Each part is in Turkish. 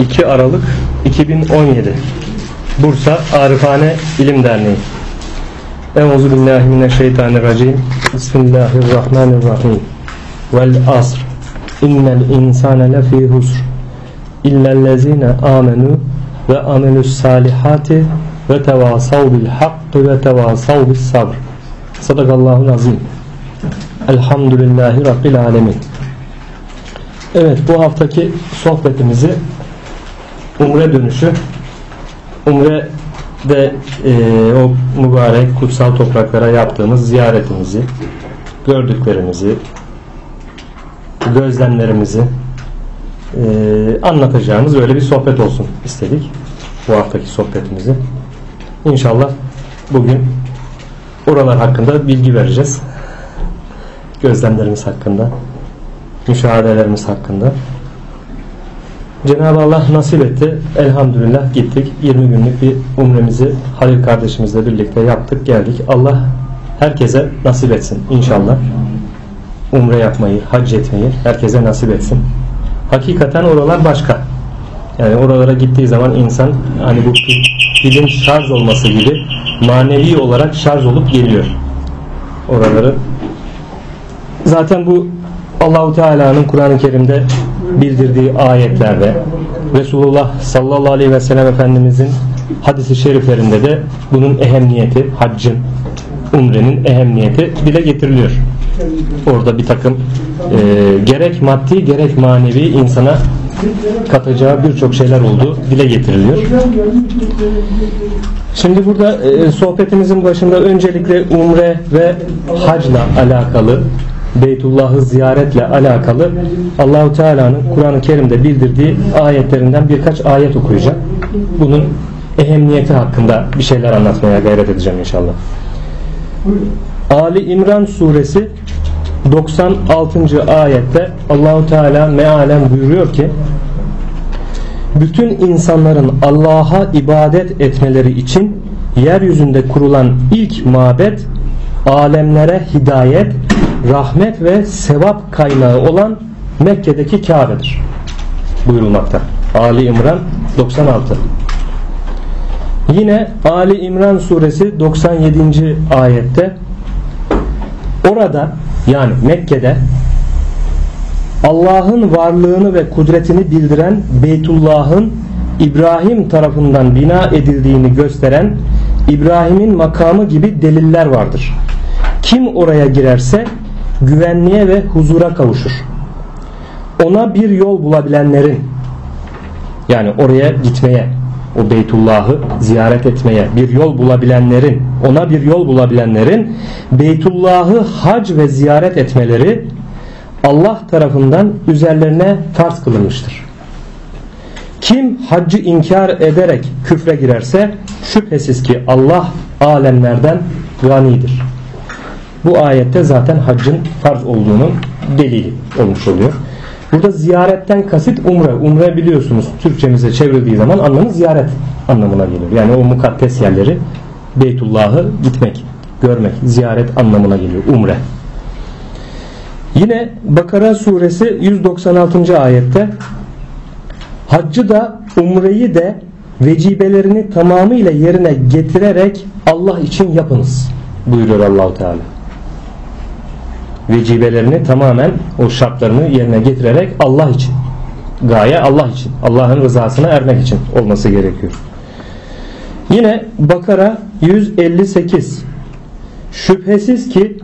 2 Aralık 2017 Bursa Arifane İlim Derneği. Euzu billahi mineşşeytanirracim Bismillahirrahmanirrahim. Vel asr. İnnel insane lefî husr. İllellezine amenu ve amelus salihati ve tevasav bil hakkı ve tevasav bis sabr. Sadakallahu azim. Elhamdülillahi Rabbil alemin. Evet bu haftaki sohbetimizi Umre dönüşü. Umre'de e, o mübarek kutsal topraklara yaptığımız ziyaretimizi gördüklerimizi gözlemlerimizi e, anlatacağımız öyle bir sohbet olsun istedik. Bu haftaki sohbetimizi. İnşallah bugün oralar hakkında bilgi vereceğiz. Gözlemlerimiz hakkında müşahedelerimiz hakkında Cenab-ı Allah nasip etti. Elhamdülillah gittik. 20 günlük bir umremizi Halil kardeşimizle birlikte yaptık geldik. Allah herkese nasip etsin inşallah. Umre yapmayı, hac etmeyi herkese nasip etsin. Hakikaten oralar başka. Yani oralara gittiği zaman insan hani bu pilin şarj olması gibi manevi olarak şarj olup geliyor. Oraları zaten bu Allahu Teala'nın Kur'an-ı Kerim'de bildirdiği ayetlerde Resulullah sallallahu aleyhi ve sellem Efendimizin hadisi şeriflerinde de bunun ehemmiyeti, haccın, umrenin ehemmiyeti dile getiriliyor. Orada bir takım e, gerek maddi gerek manevi insana katacağı birçok şeyler olduğu dile getiriliyor. Şimdi burada e, sohbetimizin başında öncelikle umre ve hacla alakalı Beytullah'ı ziyaretle alakalı Allahu Teala'nın Kur'an-ı Kerim'de bildirdiği ayetlerinden birkaç ayet okuyacağım. Bunun ehemmiyeti hakkında bir şeyler anlatmaya gayret edeceğim inşallah. Ali İmran suresi 96. ayette Allahu Teala mealen buyuruyor ki bütün insanların Allah'a ibadet etmeleri için yeryüzünde kurulan ilk mabet alemlere hidayet rahmet ve sevap kaynağı olan Mekke'deki Kabe'dir. Buyurulmakta. Ali İmran 96. Yine Ali İmran suresi 97. ayette orada yani Mekke'de Allah'ın varlığını ve kudretini bildiren Beytullah'ın İbrahim tarafından bina edildiğini gösteren İbrahim'in makamı gibi deliller vardır. Kim oraya girerse güvenliğe ve huzura kavuşur. Ona bir yol bulabilenlerin yani oraya gitmeye o Beytullah'ı ziyaret etmeye bir yol bulabilenlerin ona bir yol bulabilenlerin Beytullah'ı hac ve ziyaret etmeleri Allah tarafından üzerlerine farz kılınmıştır. Kim haccı inkar ederek küfre girerse şüphesiz ki Allah alemlerden ganidir. Bu ayette zaten haccın farz olduğunun delili olmuş oluyor. Burada ziyaretten kasit umre. Umre biliyorsunuz Türkçemize çevrildiği zaman anlamı ziyaret anlamına geliyor. Yani o mukaddes yerleri Beytullah'ı gitmek, görmek, ziyaret anlamına geliyor. Umre. Yine Bakara suresi 196. ayette haccı da umreyi de vecibelerini tamamıyla yerine getirerek Allah için yapınız buyuruyor Allahu Teala vecibelerini tamamen o şartlarını yerine getirerek Allah için gaye Allah için Allah'ın rızasına ermek için olması gerekiyor. Yine Bakara 158 Şüphesiz ki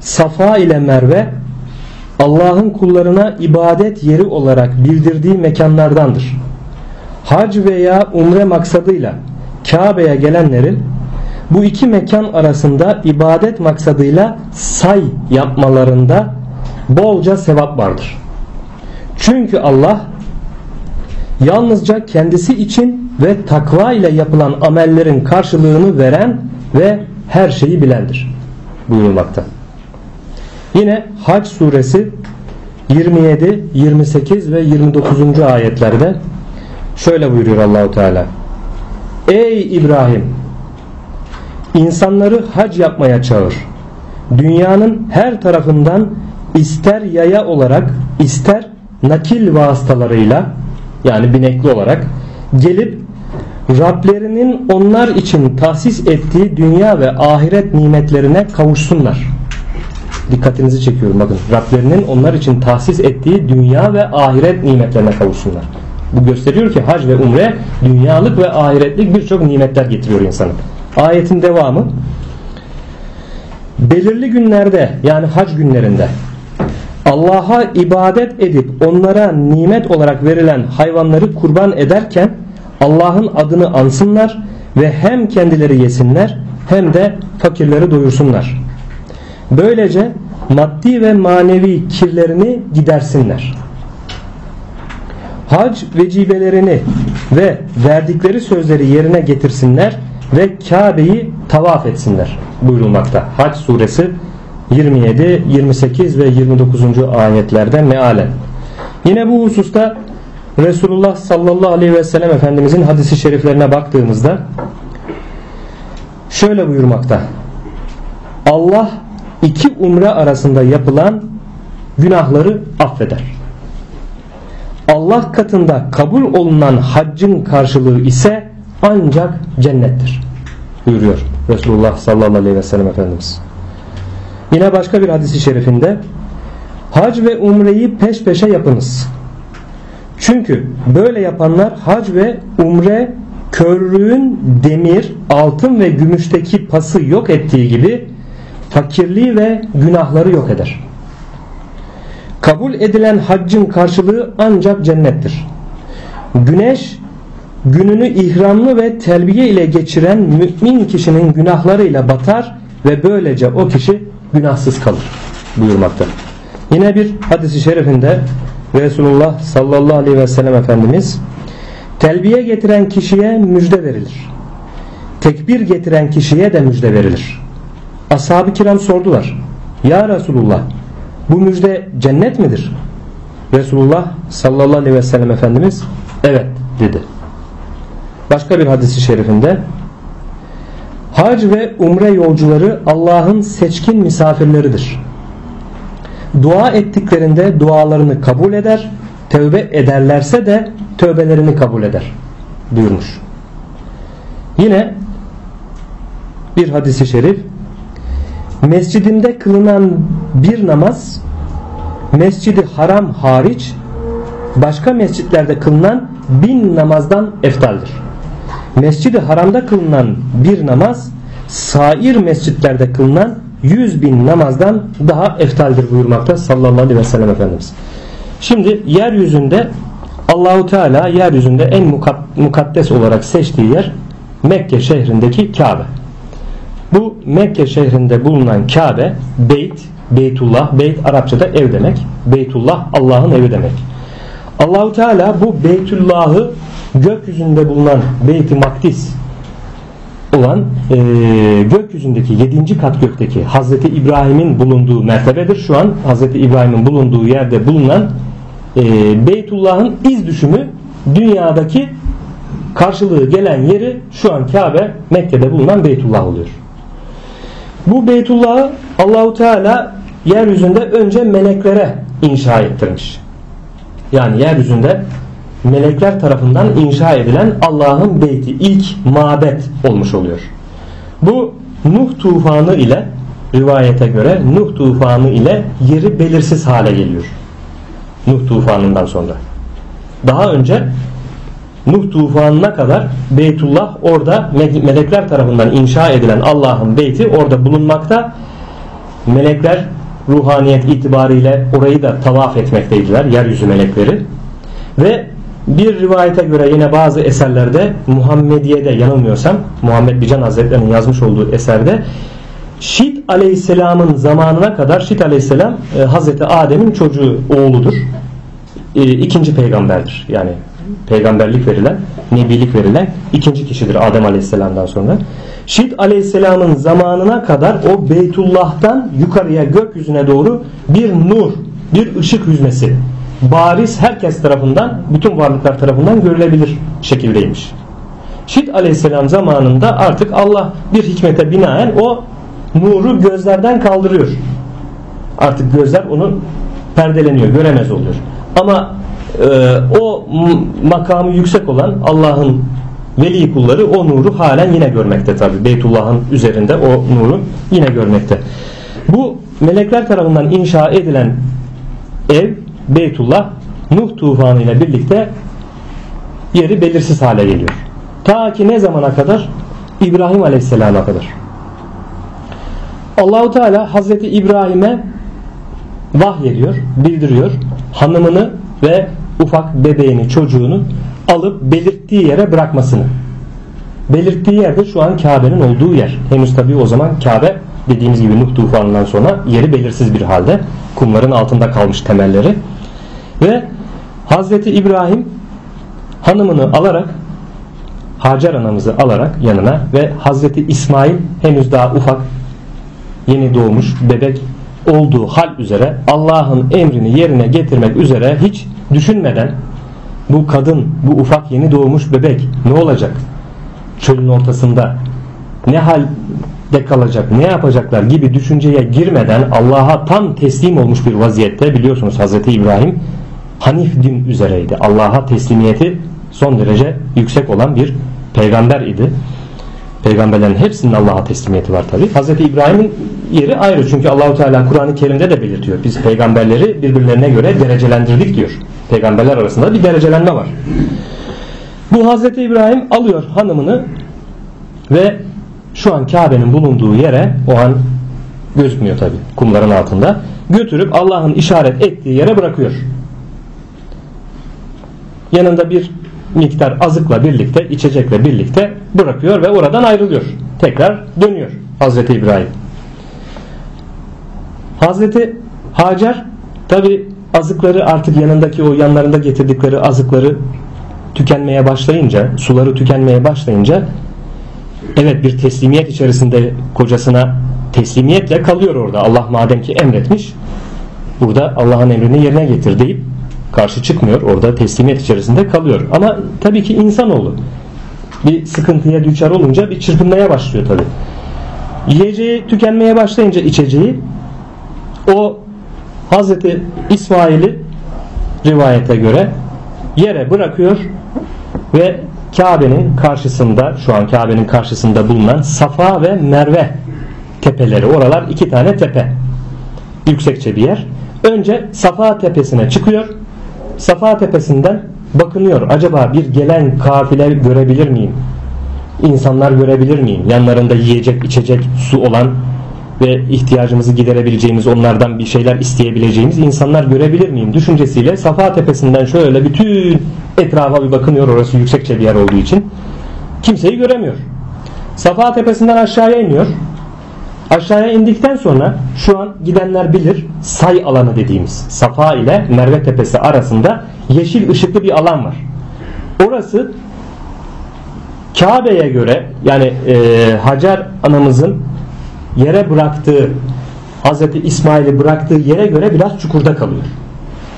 Safa ile Merve Allah'ın kullarına ibadet yeri olarak bildirdiği mekanlardandır. Hac veya umre maksadıyla Kabe'ye gelenlerin bu iki mekan arasında ibadet maksadıyla say yapmalarında bolca sevap vardır. Çünkü Allah yalnızca kendisi için ve takva ile yapılan amellerin karşılığını veren ve her şeyi bilendir buyurulmakta. Yine Hac suresi 27, 28 ve 29. ayetlerde şöyle buyuruyor Allahu Teala. Ey İbrahim insanları hac yapmaya çağır. Dünyanın her tarafından ister yaya olarak ister nakil vasıtalarıyla yani binekli olarak gelip Rablerinin onlar için tahsis ettiği dünya ve ahiret nimetlerine kavuşsunlar. Dikkatinizi çekiyorum bakın. Rablerinin onlar için tahsis ettiği dünya ve ahiret nimetlerine kavuşsunlar. Bu gösteriyor ki hac ve umre dünyalık ve ahiretlik birçok nimetler getiriyor insanın. Ayetin devamı belirli günlerde yani hac günlerinde Allah'a ibadet edip onlara nimet olarak verilen hayvanları kurban ederken Allah'ın adını ansınlar ve hem kendileri yesinler hem de fakirleri doyursunlar. Böylece maddi ve manevi kirlerini gidersinler. Hac vecibelerini ve verdikleri sözleri yerine getirsinler ve Kabe'yi tavaf etsinler buyurulmakta. Hac suresi 27, 28 ve 29. ayetlerde mealen. Yine bu hususta Resulullah sallallahu aleyhi ve sellem Efendimizin hadisi şeriflerine baktığımızda şöyle buyurmakta. Allah iki umre arasında yapılan günahları affeder. Allah katında kabul olunan haccın karşılığı ise ancak cennettir. Buyuruyor Resulullah sallallahu aleyhi ve sellem Efendimiz. Yine başka bir hadisi şerifinde hac ve umreyi peş peşe yapınız. Çünkü böyle yapanlar hac ve umre körlüğün demir, altın ve gümüşteki pası yok ettiği gibi fakirliği ve günahları yok eder. Kabul edilen haccın karşılığı ancak cennettir. Güneş gününü ihramlı ve telbiye ile geçiren mümin kişinin günahlarıyla batar ve böylece o kişi günahsız kalır buyurmakta. Yine bir hadisi şerifinde Resulullah sallallahu aleyhi ve sellem Efendimiz telbiye getiren kişiye müjde verilir. Tekbir getiren kişiye de müjde verilir. Ashab-ı kiram sordular. Ya Resulullah bu müjde cennet midir? Resulullah sallallahu aleyhi ve sellem Efendimiz evet dedi. Başka bir hadisi şerifinde Hac ve umre yolcuları Allah'ın seçkin misafirleridir. Dua ettiklerinde dualarını kabul eder, tövbe ederlerse de tövbelerini kabul eder buyurmuş. Yine bir hadisi şerif Mescidimde kılınan bir namaz Mescidi Haram hariç başka mescitlerde kılınan bin namazdan eftaldir. Mescidi Haram'da kılınan bir namaz sair mescitlerde kılınan yüz bin namazdan daha eftaldir buyurmakta sallallahu aleyhi ve sellem Efendimiz. Şimdi yeryüzünde Allahu Teala yeryüzünde en mukaddes olarak seçtiği yer Mekke şehrindeki Kabe. Bu Mekke şehrinde bulunan Kabe, Beyt, Beytullah, Beyt Arapçada ev demek. Beytullah Allah'ın evi demek. Allahu Teala bu Beytullah'ı gökyüzünde bulunan Beyt-i Makdis olan e, gökyüzündeki 7. kat gökteki Hazreti İbrahim'in bulunduğu mertebedir. Şu an Hazreti İbrahim'in bulunduğu yerde bulunan e, Beytullah'ın iz düşümü dünyadaki karşılığı gelen yeri şu an Kabe Mekke'de bulunan Beytullah oluyor. Bu Beytullah'ı Allahu Teala yeryüzünde önce meleklere inşa ettirmiş. Yani yeryüzünde melekler tarafından inşa edilen Allah'ın beyti ilk mabet olmuş oluyor. Bu Nuh tufanı ile rivayete göre Nuh tufanı ile yeri belirsiz hale geliyor. Nuh tufanından sonra. Daha önce Nuh tufanına kadar Beytullah orada melekler tarafından inşa edilen Allah'ın beyti orada bulunmakta. Melekler ruhaniyet itibariyle orayı da tavaf etmekteydiler yeryüzü melekleri. Ve bir rivayete göre yine bazı eserlerde Muhammediye'de yanılmıyorsam Muhammed Bican Hazretleri'nin yazmış olduğu eserde Şit Aleyhisselam'ın zamanına kadar Şit Aleyhisselam e, Hazreti Adem'in çocuğu oğludur. E, ikinci peygamberdir. Yani peygamberlik verilen, nebilik verilen ikinci kişidir Adem Aleyhisselam'dan sonra. Şit Aleyhisselam'ın zamanına kadar o Beytullah'tan yukarıya gökyüzüne doğru bir nur, bir ışık yüzmesi bariz herkes tarafından, bütün varlıklar tarafından görülebilir şekildeymiş. Şit aleyhisselam zamanında artık Allah bir hikmete binaen o nuru gözlerden kaldırıyor. Artık gözler onu perdeleniyor, göremez oluyor. Ama e, o makamı yüksek olan Allah'ın veli kulları o nuru halen yine görmekte tabi. Beytullah'ın üzerinde o nuru yine görmekte. Bu melekler tarafından inşa edilen ev Beytullah Nuh tufanı ile birlikte yeri belirsiz hale geliyor. Ta ki ne zamana kadar? İbrahim Aleyhisselam'a kadar. Allahu Teala Hazreti İbrahim'e vahyediyor, bildiriyor. Hanımını ve ufak bebeğini, çocuğunu alıp belirttiği yere bırakmasını. Belirttiği yerde şu an Kabe'nin olduğu yer. Henüz tabii o zaman Kabe dediğimiz gibi Nuh tufanından sonra yeri belirsiz bir halde. Kumların altında kalmış temelleri. Ve Hazreti İbrahim hanımını alarak Hacer anamızı alarak yanına ve Hazreti İsmail henüz daha ufak yeni doğmuş bebek olduğu hal üzere Allah'ın emrini yerine getirmek üzere hiç düşünmeden bu kadın bu ufak yeni doğmuş bebek ne olacak çölün ortasında ne halde kalacak ne yapacaklar gibi düşünceye girmeden Allah'a tam teslim olmuş bir vaziyette biliyorsunuz Hazreti İbrahim Hanif din üzereydi Allah'a teslimiyeti son derece yüksek olan bir peygamber idi peygamberlerin hepsinin Allah'a teslimiyeti var tabi. Hz. İbrahim'in yeri ayrı çünkü Allahu Teala Kur'an-ı Kerim'de de belirtiyor. Biz peygamberleri birbirlerine göre derecelendirdik diyor. Peygamberler arasında bir derecelenme var. Bu Hz. İbrahim alıyor hanımını ve şu an Kabe'nin bulunduğu yere o an gözükmüyor tabi kumların altında götürüp Allah'ın işaret ettiği yere bırakıyor. Yanında bir miktar azıkla birlikte, içecekle birlikte bırakıyor ve oradan ayrılıyor. Tekrar dönüyor Hazreti İbrahim. Hazreti Hacer tabi azıkları artık yanındaki o yanlarında getirdikleri azıkları tükenmeye başlayınca, suları tükenmeye başlayınca evet bir teslimiyet içerisinde kocasına teslimiyetle kalıyor orada. Allah madem ki emretmiş burada Allah'ın emrini yerine getir deyip karşı çıkmıyor. Orada teslimiyet içerisinde kalıyor. Ama tabii ki insanoğlu bir sıkıntıya düçar olunca bir çırpınmaya başlıyor tabii. Yiyeceği tükenmeye başlayınca içeceği o Hazreti İsmail'i rivayete göre yere bırakıyor ve Kabe'nin karşısında şu an Kabe'nin karşısında bulunan Safa ve Merve tepeleri oralar iki tane tepe yüksekçe bir yer önce Safa tepesine çıkıyor Safa tepesinden bakınıyor. Acaba bir gelen kafile görebilir miyim? İnsanlar görebilir miyim? Yanlarında yiyecek, içecek, su olan ve ihtiyacımızı giderebileceğimiz, onlardan bir şeyler isteyebileceğimiz insanlar görebilir miyim? Düşüncesiyle Safa tepesinden şöyle bütün etrafa bir bakınıyor. Orası yüksekçe bir yer olduğu için. Kimseyi göremiyor. Safa tepesinden aşağıya iniyor. Aşağıya indikten sonra şu an gidenler bilir say alanı dediğimiz Safa ile Merve Tepesi arasında yeşil ışıklı bir alan var. Orası Kabe'ye göre yani e, Hacer anamızın yere bıraktığı Hazreti İsmail'i bıraktığı yere göre biraz çukurda kalıyor.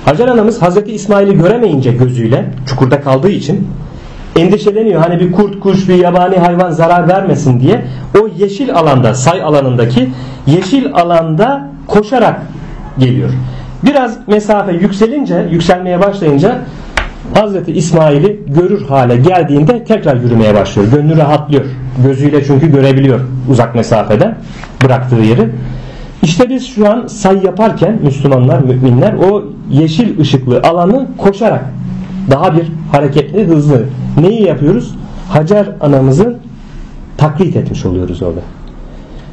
Hacer anamız Hazreti İsmail'i göremeyince gözüyle çukurda kaldığı için endişeleniyor. Hani bir kurt, kuş, bir yabani hayvan zarar vermesin diye o yeşil alanda, say alanındaki yeşil alanda koşarak geliyor. Biraz mesafe yükselince, yükselmeye başlayınca Hazreti İsmail'i görür hale geldiğinde tekrar yürümeye başlıyor. Gönlü rahatlıyor. Gözüyle çünkü görebiliyor uzak mesafeden bıraktığı yeri. İşte biz şu an say yaparken Müslümanlar, müminler o yeşil ışıklı alanı koşarak daha bir hareketli, hızlı. Neyi yapıyoruz? Hacer anamızı taklit etmiş oluyoruz orada.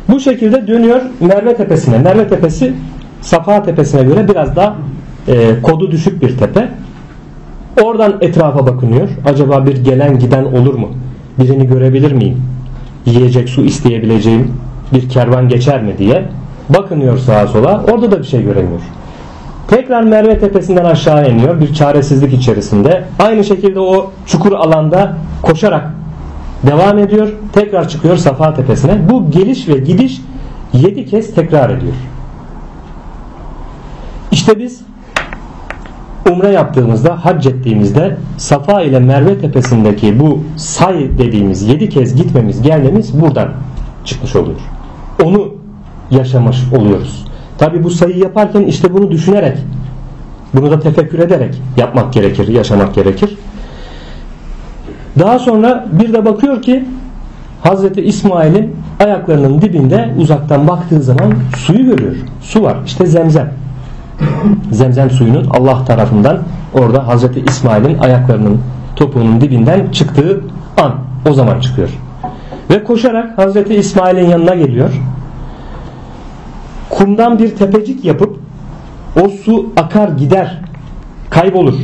Bu şekilde dönüyor Merve Tepesi'ne. Merve Tepesi Safa Tepesi'ne göre biraz daha e, kodu düşük bir tepe. Oradan etrafa bakınıyor. Acaba bir gelen giden olur mu? Birini görebilir miyim? Yiyecek su isteyebileceğim bir kervan geçer mi diye. Bakınıyor sağa sola. Orada da bir şey göremiyor. Tekrar Merve tepesinden aşağı iniyor bir çaresizlik içerisinde. Aynı şekilde o çukur alanda koşarak devam ediyor. Tekrar çıkıyor Safa tepesine. Bu geliş ve gidiş 7 kez tekrar ediyor. İşte biz umre yaptığımızda, hac ettiğimizde Safa ile Merve tepesindeki bu say dediğimiz 7 kez gitmemiz, gelmemiz buradan çıkmış oluyor. Onu yaşamış oluyoruz. Tabi bu sayı yaparken işte bunu düşünerek Bunu da tefekkür ederek yapmak gerekir, yaşamak gerekir. Daha sonra bir de bakıyor ki Hazreti İsmail'in ayaklarının dibinde uzaktan baktığı zaman suyu görüyor. Su var. İşte zemzem. Zemzem suyunun Allah tarafından orada Hazreti İsmail'in ayaklarının topuğunun dibinden çıktığı an. O zaman çıkıyor. Ve koşarak Hazreti İsmail'in yanına geliyor. Kumdan bir tepecik yapıp o su akar gider kaybolur.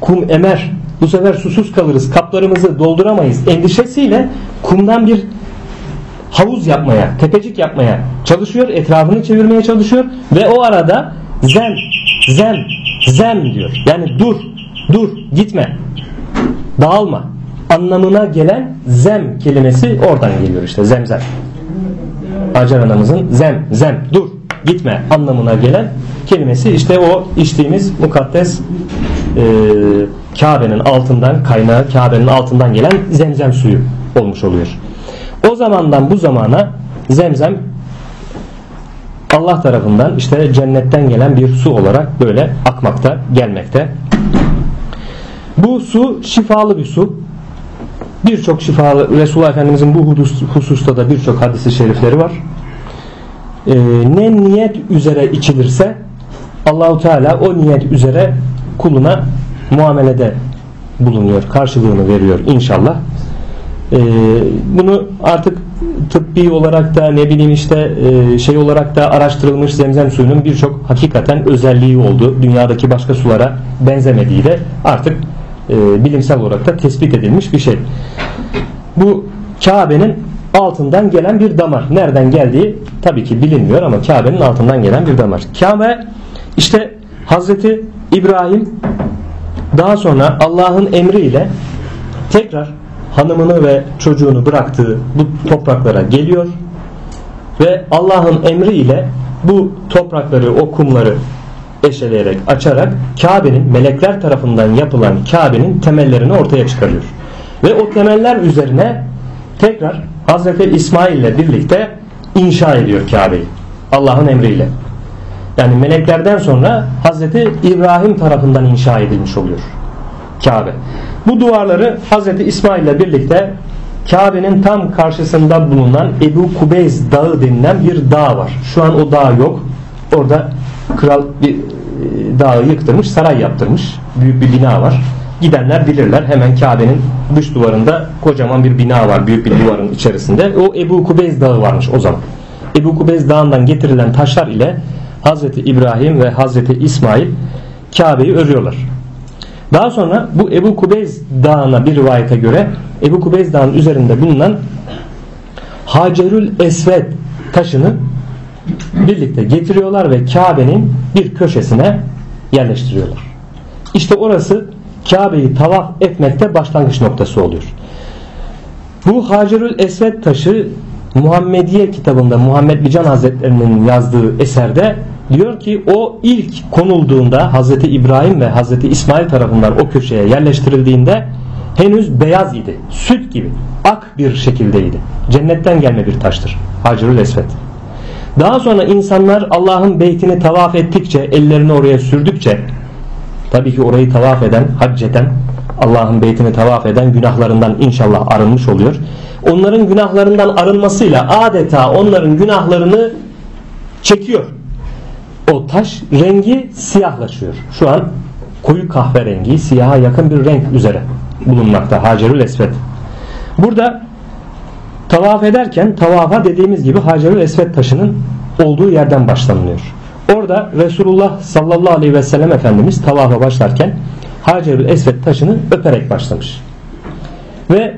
Kum emer. Bu sefer susuz kalırız. Kaplarımızı dolduramayız. Endişesiyle kumdan bir havuz yapmaya, tepecik yapmaya çalışıyor. Etrafını çevirmeye çalışıyor. Ve o arada zem, zem, zem diyor. Yani dur, dur, gitme. Dağılma. Anlamına gelen zem kelimesi oradan geliyor işte zemzem. Hacer anamızın zem, zem, dur, gitme anlamına gelen kelimesi işte o içtiğimiz mukaddes e, Kabe'nin altından kaynağı Kabe'nin altından gelen zemzem suyu olmuş oluyor. O zamandan bu zamana zemzem Allah tarafından işte cennetten gelen bir su olarak böyle akmakta gelmekte. Bu su şifalı bir su. Birçok şifalı Resulullah Efendimizin bu hususta da birçok hadisi şerifleri var. Ee, ne niyet üzere içilirse Allahu Teala o niyet üzere kuluna muamelede bulunuyor. Karşılığını veriyor inşallah. Ee, bunu artık tıbbi olarak da ne bileyim işte e, şey olarak da araştırılmış zemzem suyunun birçok hakikaten özelliği oldu. Dünyadaki başka sulara benzemediği de artık e, bilimsel olarak da tespit edilmiş bir şey. Bu Kabe'nin altından gelen bir damar. Nereden geldiği tabii ki bilinmiyor ama Kabe'nin altından gelen bir damar. Kabe işte Hazreti İbrahim daha sonra Allah'ın emriyle tekrar hanımını ve çocuğunu bıraktığı bu topraklara geliyor ve Allah'ın emriyle bu toprakları, o kumları eşeleyerek, açarak Kabe'nin melekler tarafından yapılan Kabe'nin temellerini ortaya çıkarıyor. Ve o temeller üzerine tekrar Hazreti İsmail ile birlikte inşa ediyor Kabe'yi. Allah'ın emriyle. Yani meleklerden sonra Hazreti İbrahim tarafından inşa edilmiş oluyor Kabe. Bu duvarları Hazreti İsmail ile birlikte Kabe'nin tam karşısında bulunan Ebu Kubeyz Dağı denilen bir dağ var. Şu an o dağ yok. Orada kral bir e, dağı yıktırmış, saray yaptırmış. Büyük bir bina var. Gidenler bilirler. Hemen Kabe'nin dış duvarında kocaman bir bina var. Büyük bir duvarın içerisinde. O Ebu Kubeyz Dağı varmış o zaman. Ebu Kubeyz Dağı'ndan getirilen taşlar ile Hazreti İbrahim ve Hazreti İsmail Kabe'yi örüyorlar. Daha sonra bu Ebu Kubeyz Dağı'na bir rivayete göre Ebu Kubeyz Dağı'nın üzerinde bulunan Hacerül Esved taşını birlikte getiriyorlar ve Kabe'nin bir köşesine yerleştiriyorlar. İşte orası Kabe'yi tavaf etmekte başlangıç noktası oluyor. Bu Hacerül Esved taşı Muhammediye kitabında Muhammed Bican Hazretlerinin yazdığı eserde diyor ki o ilk konulduğunda Hazreti İbrahim ve Hazreti İsmail tarafından o köşeye yerleştirildiğinde henüz beyaz idi. Süt gibi ak bir şekildeydi. Cennetten gelme bir taştır. Hacerül Esved. Daha sonra insanlar Allah'ın beytini tavaf ettikçe, ellerini oraya sürdükçe tabii ki orayı tavaf eden, hac eden, Allah'ın beytini tavaf eden günahlarından inşallah arınmış oluyor. Onların günahlarından arınmasıyla adeta onların günahlarını çekiyor o taş rengi siyahlaşıyor. Şu an koyu kahverengi, siyaha yakın bir renk üzere bulunmakta Hacerül Esved. Burada tavaf ederken tavafa dediğimiz gibi Hacerül Esved taşının olduğu yerden başlanılıyor. Orada Resulullah sallallahu aleyhi ve sellem Efendimiz tavafa başlarken Hacerül Esved taşını öperek başlamış. Ve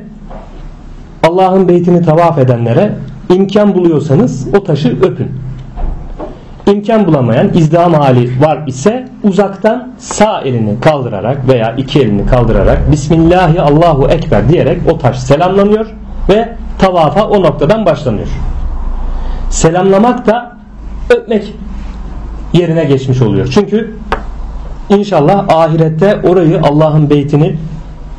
Allah'ın beytini tavaf edenlere imkan buluyorsanız o taşı öpün imkan bulamayan izdiham hali var ise uzaktan sağ elini kaldırarak veya iki elini kaldırarak Bismillahi Allahu Ekber diyerek o taş selamlanıyor ve tavafa o noktadan başlanıyor. Selamlamak da öpmek yerine geçmiş oluyor. Çünkü inşallah ahirette orayı Allah'ın beytini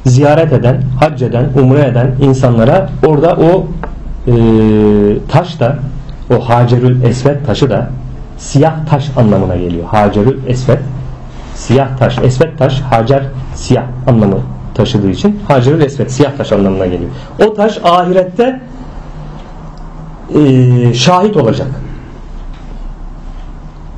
ziyaret eden, hac eden, umre eden insanlara orada o e, taş da o Hacerül Esved taşı da siyah taş anlamına geliyor. Hacerül Esved Siyah taş, esvet taş, Hacer siyah anlamı taşıdığı için Hacer esvet siyah taş anlamına geliyor. O taş ahirette e, şahit olacak.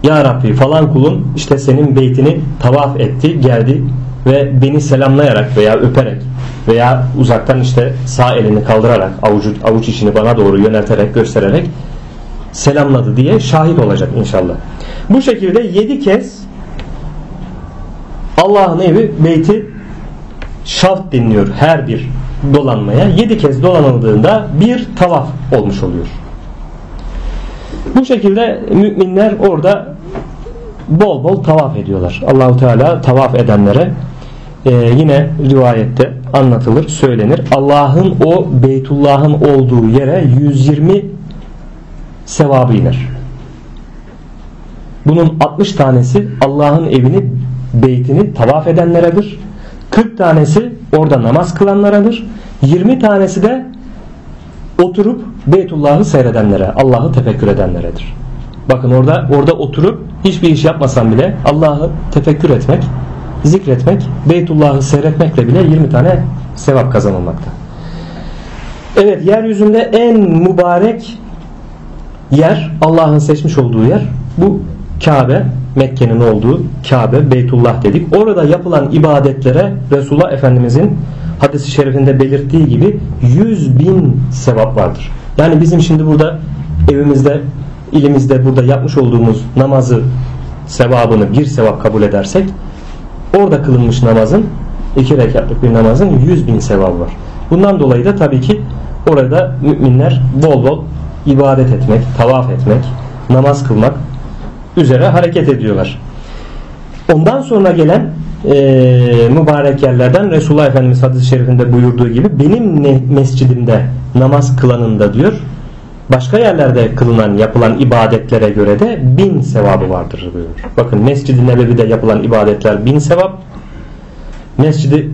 Ya Rabbi falan kulun işte senin beytini tavaf etti, geldi ve beni selamlayarak veya öperek veya uzaktan işte sağ elini kaldırarak avucu, avuç içini bana doğru yönelterek göstererek selamladı diye şahit olacak inşallah. Bu şekilde yedi kez Allah'ın evi beyti şaft deniliyor her bir dolanmaya. Yedi kez dolanıldığında bir tavaf olmuş oluyor. Bu şekilde müminler orada bol bol tavaf ediyorlar. Allahu Teala tavaf edenlere e, yine rivayette anlatılır, söylenir. Allah'ın o Beytullah'ın olduğu yere 120 sevabı iner. Bunun 60 tanesi Allah'ın evini, beytini tavaf edenleredir. 40 tanesi orada namaz kılanlaradır. 20 tanesi de oturup Beytullah'ı seyredenlere, Allah'ı tefekkür edenleredir. Bakın orada orada oturup hiçbir iş yapmasan bile Allah'ı tefekkür etmek, zikretmek, Beytullah'ı seyretmekle bile 20 tane sevap kazanılmakta. Evet yeryüzünde en mübarek yer Allah'ın seçmiş olduğu yer bu Kabe Mekke'nin olduğu Kabe Beytullah dedik. Orada yapılan ibadetlere Resulullah Efendimizin hadisi şerifinde belirttiği gibi 100 bin sevap vardır. Yani bizim şimdi burada evimizde ilimizde burada yapmış olduğumuz namazı sevabını bir sevap kabul edersek orada kılınmış namazın iki rekatlık bir namazın 100 bin sevabı var. Bundan dolayı da tabii ki orada müminler bol bol ibadet etmek, tavaf etmek, namaz kılmak üzere hareket ediyorlar. Ondan sonra gelen e, mübarek yerlerden Resulullah Efendimiz hadis-i şerifinde buyurduğu gibi benim ne, mescidimde namaz kılanında diyor başka yerlerde kılınan yapılan ibadetlere göre de bin sevabı vardır diyor. Bakın Mescid-i Nebevi'de yapılan ibadetler bin sevap Mescid-i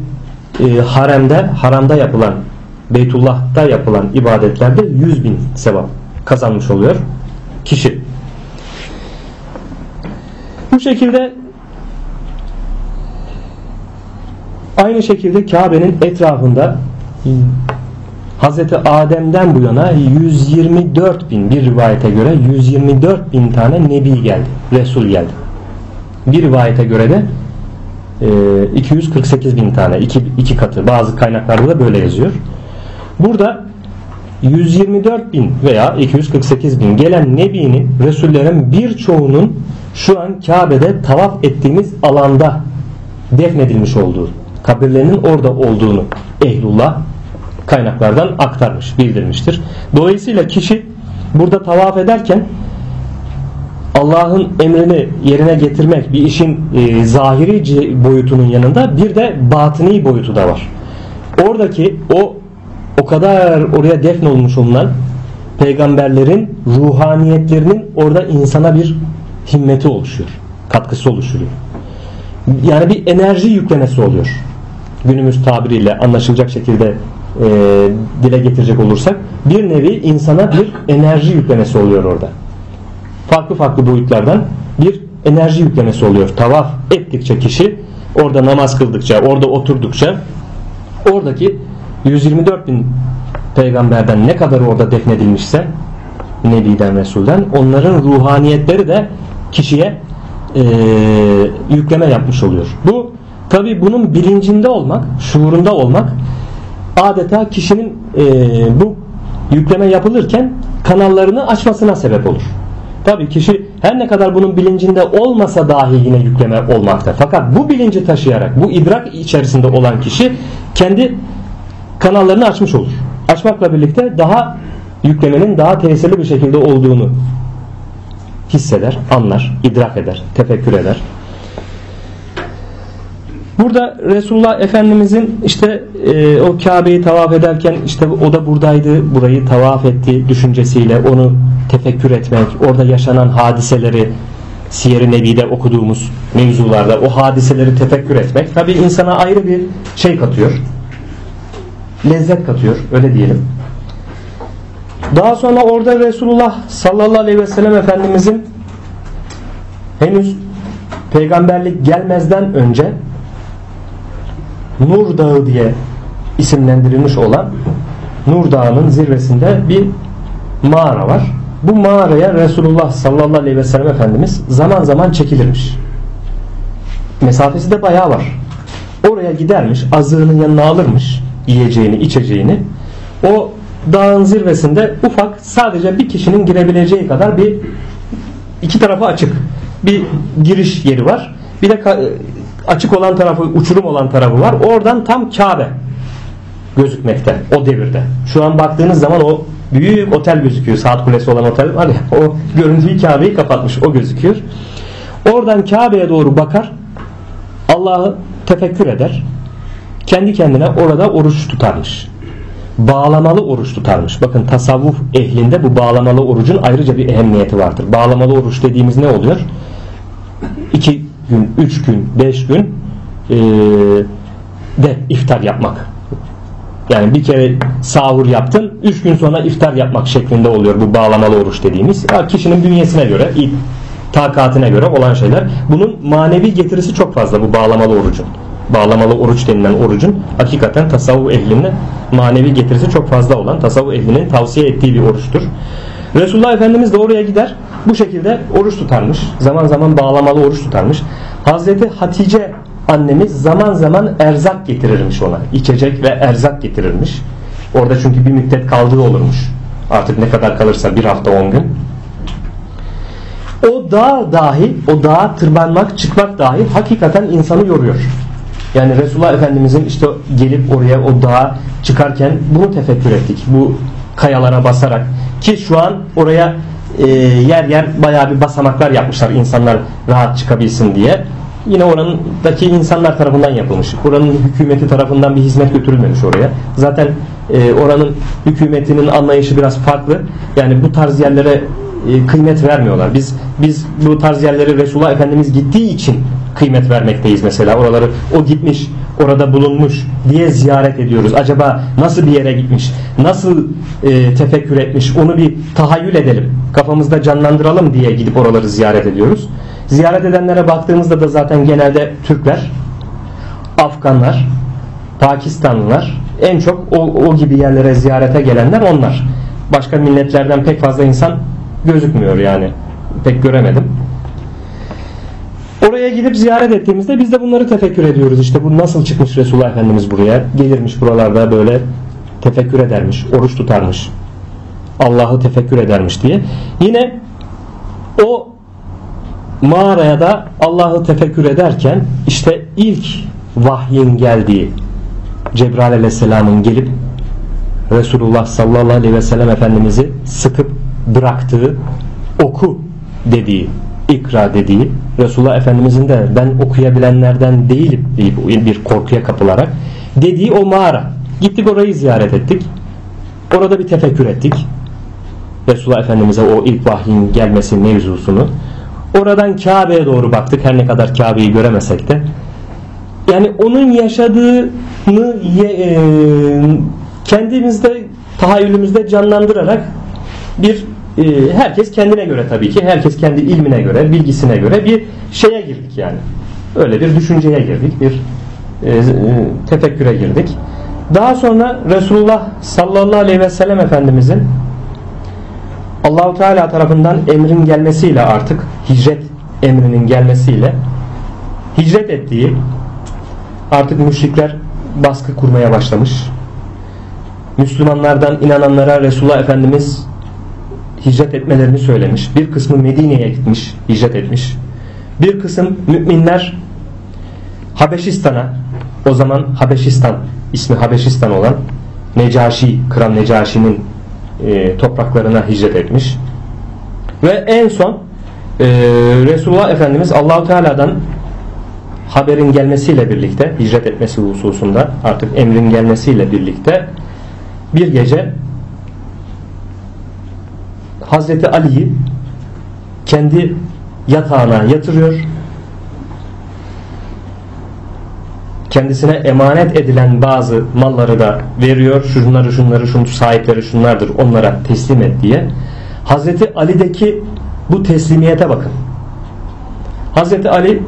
e, Harem'de haramda yapılan Beytullah'ta yapılan ibadetlerde yüz bin sevap kazanmış oluyor kişi. Bu şekilde aynı şekilde Kabe'nin etrafında Hazreti Adem'den bu yana 124 bin bir rivayete göre 124 bin tane Nebi geldi. Resul geldi. Bir rivayete göre de 248 bin tane iki, iki katı bazı kaynaklarda da böyle yazıyor. Burada 124 bin veya 248 bin gelen Nebi'nin Resullerin birçoğunun şu an Kabe'de tavaf ettiğimiz alanda defnedilmiş olduğu, kabirlerinin orada olduğunu Ehlullah kaynaklardan aktarmış, bildirmiştir. Dolayısıyla kişi burada tavaf ederken Allah'ın emrini yerine getirmek bir işin e, zahiri boyutunun yanında bir de batini boyutu da var. Oradaki o o kadar oraya defnolmuş olunan peygamberlerin ruhaniyetlerinin orada insana bir himmeti oluşuyor. Katkısı oluşuyor. Yani bir enerji yüklemesi oluyor. Günümüz tabiriyle anlaşılacak şekilde e, dile getirecek olursak bir nevi insana bir enerji yüklemesi oluyor orada. Farklı farklı boyutlardan bir enerji yüklemesi oluyor. Tavaf ettikçe kişi orada namaz kıldıkça, orada oturdukça oradaki 124 bin peygamberden ne kadar orada defnedilmişse Nebi'den Resul'den onların ruhaniyetleri de kişiye e, yükleme yapmış oluyor. Bu tabi bunun bilincinde olmak, şuurunda olmak adeta kişinin e, bu yükleme yapılırken kanallarını açmasına sebep olur. Tabi kişi her ne kadar bunun bilincinde olmasa dahi yine yükleme olmakta. Fakat bu bilinci taşıyarak, bu idrak içerisinde olan kişi kendi kanallarını açmış olur. Açmakla birlikte daha yüklemenin daha tesirli bir şekilde olduğunu hisseder, anlar, idrak eder, tefekkür eder. Burada Resulullah Efendimizin işte e, o Kabe'yi tavaf ederken işte o da buradaydı, burayı tavaf etti düşüncesiyle onu tefekkür etmek, orada yaşanan hadiseleri Siyer-i Nebi'de okuduğumuz mevzularda o hadiseleri tefekkür etmek tabi insana ayrı bir şey katıyor. Lezzet katıyor, öyle diyelim. Daha sonra orada Resulullah sallallahu aleyhi ve sellem Efendimizin henüz peygamberlik gelmezden önce Nur Dağı diye isimlendirilmiş olan Nur Dağı'nın zirvesinde bir mağara var. Bu mağaraya Resulullah sallallahu aleyhi ve sellem Efendimiz zaman zaman çekilirmiş. Mesafesi de bayağı var. Oraya gidermiş, azığının yanına alırmış yiyeceğini, içeceğini. O dağın zirvesinde ufak sadece bir kişinin girebileceği kadar bir iki tarafı açık bir giriş yeri var. Bir de açık olan tarafı, uçurum olan tarafı var. Oradan tam Kabe gözükmekte o devirde. Şu an baktığınız zaman o büyük otel gözüküyor. Saat kulesi olan otel var ya o görüntüyü Kabe'yi kapatmış. O gözüküyor. Oradan Kabe'ye doğru bakar. Allah'ı tefekkür eder. Kendi kendine orada oruç tutarmış. Bağlamalı oruç tutarmış. Bakın tasavvuf ehlinde bu bağlamalı orucun ayrıca bir ehemmiyeti vardır. Bağlamalı oruç dediğimiz ne oluyor? İki gün, üç gün, beş gün ee, de iftar yapmak. Yani bir kere sahur yaptın, üç gün sonra iftar yapmak şeklinde oluyor bu bağlamalı oruç dediğimiz. Ya kişinin bünyesine göre, takatine göre olan şeyler. Bunun manevi getirisi çok fazla bu bağlamalı orucun. Bağlamalı oruç denilen orucun hakikaten tasavvuf ehlinin manevi getirisi çok fazla olan tasavvuf ehlinin tavsiye ettiği bir oruçtur. Resulullah Efendimiz de oraya gider bu şekilde oruç tutarmış. Zaman zaman bağlamalı oruç tutarmış. Hazreti Hatice annemiz zaman zaman erzak getirirmiş ona. İçecek ve erzak getirirmiş. Orada çünkü bir müddet kaldığı olurmuş. Artık ne kadar kalırsa bir hafta on gün. O dağ dahi, o dağa tırmanmak, çıkmak dahi hakikaten insanı yoruyor. Yani Resulullah Efendimizin işte gelip oraya o dağa çıkarken bunu tefekkür ettik. Bu kayalara basarak ki şu an oraya e, yer yer bayağı bir basamaklar yapmışlar insanlar rahat çıkabilsin diye. Yine oranındaki insanlar tarafından yapılmış. Oranın hükümeti tarafından bir hizmet götürülmemiş oraya. Zaten e, oranın hükümetinin anlayışı biraz farklı. Yani bu tarz yerlere e, kıymet vermiyorlar. Biz biz bu tarz yerleri Resulullah Efendimiz gittiği için kıymet vermekteyiz mesela. Oraları o gitmiş, orada bulunmuş diye ziyaret ediyoruz. Acaba nasıl bir yere gitmiş? Nasıl e, tefekkür etmiş? Onu bir tahayyül edelim. Kafamızda canlandıralım diye gidip oraları ziyaret ediyoruz. Ziyaret edenlere baktığımızda da zaten genelde Türkler, Afganlar, Pakistanlılar en çok o, o gibi yerlere ziyarete gelenler onlar. Başka milletlerden pek fazla insan gözükmüyor yani. Pek göremedim. Oraya gidip ziyaret ettiğimizde biz de bunları tefekkür ediyoruz. İşte bu nasıl çıkmış Resulullah Efendimiz buraya? Gelirmiş buralarda böyle tefekkür edermiş, oruç tutarmış. Allah'ı tefekkür edermiş diye. Yine o mağaraya da Allah'ı tefekkür ederken işte ilk vahyin geldiği Cebrail aleyhisselamın gelip Resulullah sallallahu aleyhi ve sellem Efendimiz'i sıkıp bıraktığı oku dediği ikra dediği Resulullah Efendimizin de ben okuyabilenlerden değilim deyip bir korkuya kapılarak dediği o mağara. Gittik orayı ziyaret ettik. Orada bir tefekkür ettik. Resulullah Efendimiz'e o ilk vahyin gelmesi mevzusunu. Oradan Kabe'ye doğru baktık. Her ne kadar Kabe'yi göremesek de. Yani onun yaşadığını e, kendimizde tahayyülümüzde canlandırarak bir e, herkes kendine göre tabii ki herkes kendi ilmine göre bilgisine göre bir şeye girdik yani. Öyle bir düşünceye girdik bir e, e, tefekküre girdik. Daha sonra Resulullah sallallahu aleyhi ve sellem Efendimizin Allahu Teala tarafından emrin gelmesiyle artık hicret emrinin gelmesiyle hicret ettiği artık müşrikler baskı kurmaya başlamış. Müslümanlardan inananlara Resulullah Efendimiz hicret etmelerini söylemiş. Bir kısmı Medine'ye gitmiş, hicret etmiş. Bir kısım müminler Habeşistan'a o zaman Habeşistan ismi Habeşistan olan Necaşi, Kral Necaşi'nin e, topraklarına hicret etmiş. Ve en son e, Resulullah Efendimiz Allahu Teala'dan haberin gelmesiyle birlikte hicret etmesi hususunda artık emrin gelmesiyle birlikte bir gece Hazreti Ali'yi kendi yatağına yatırıyor. Kendisine emanet edilen bazı malları da veriyor. Şunları şunları şunu sahipleri şunlardır onlara teslim et diye. Hazreti Ali'deki bu teslimiyete bakın. Hazreti Ali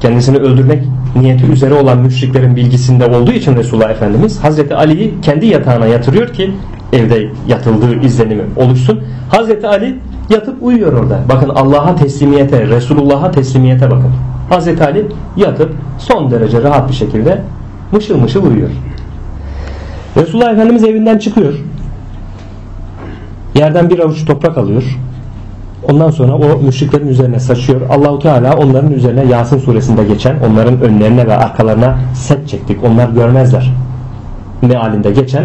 kendisini öldürmek niyeti üzere olan müşriklerin bilgisinde olduğu için Resulullah Efendimiz Hazreti Ali'yi kendi yatağına yatırıyor ki evde yatıldığı izlenimi oluşsun. Hazreti Ali yatıp uyuyor orada. Bakın Allah'a teslimiyete, Resulullah'a teslimiyete bakın. Hazreti Ali yatıp son derece rahat bir şekilde mışıl mışıl uyuyor. Resulullah Efendimiz evinden çıkıyor. Yerden bir avuç toprak alıyor. Ondan sonra o müşriklerin üzerine saçıyor. Allahu Teala onların üzerine Yasin suresinde geçen onların önlerine ve arkalarına set çektik. Onlar görmezler. Mealinde geçen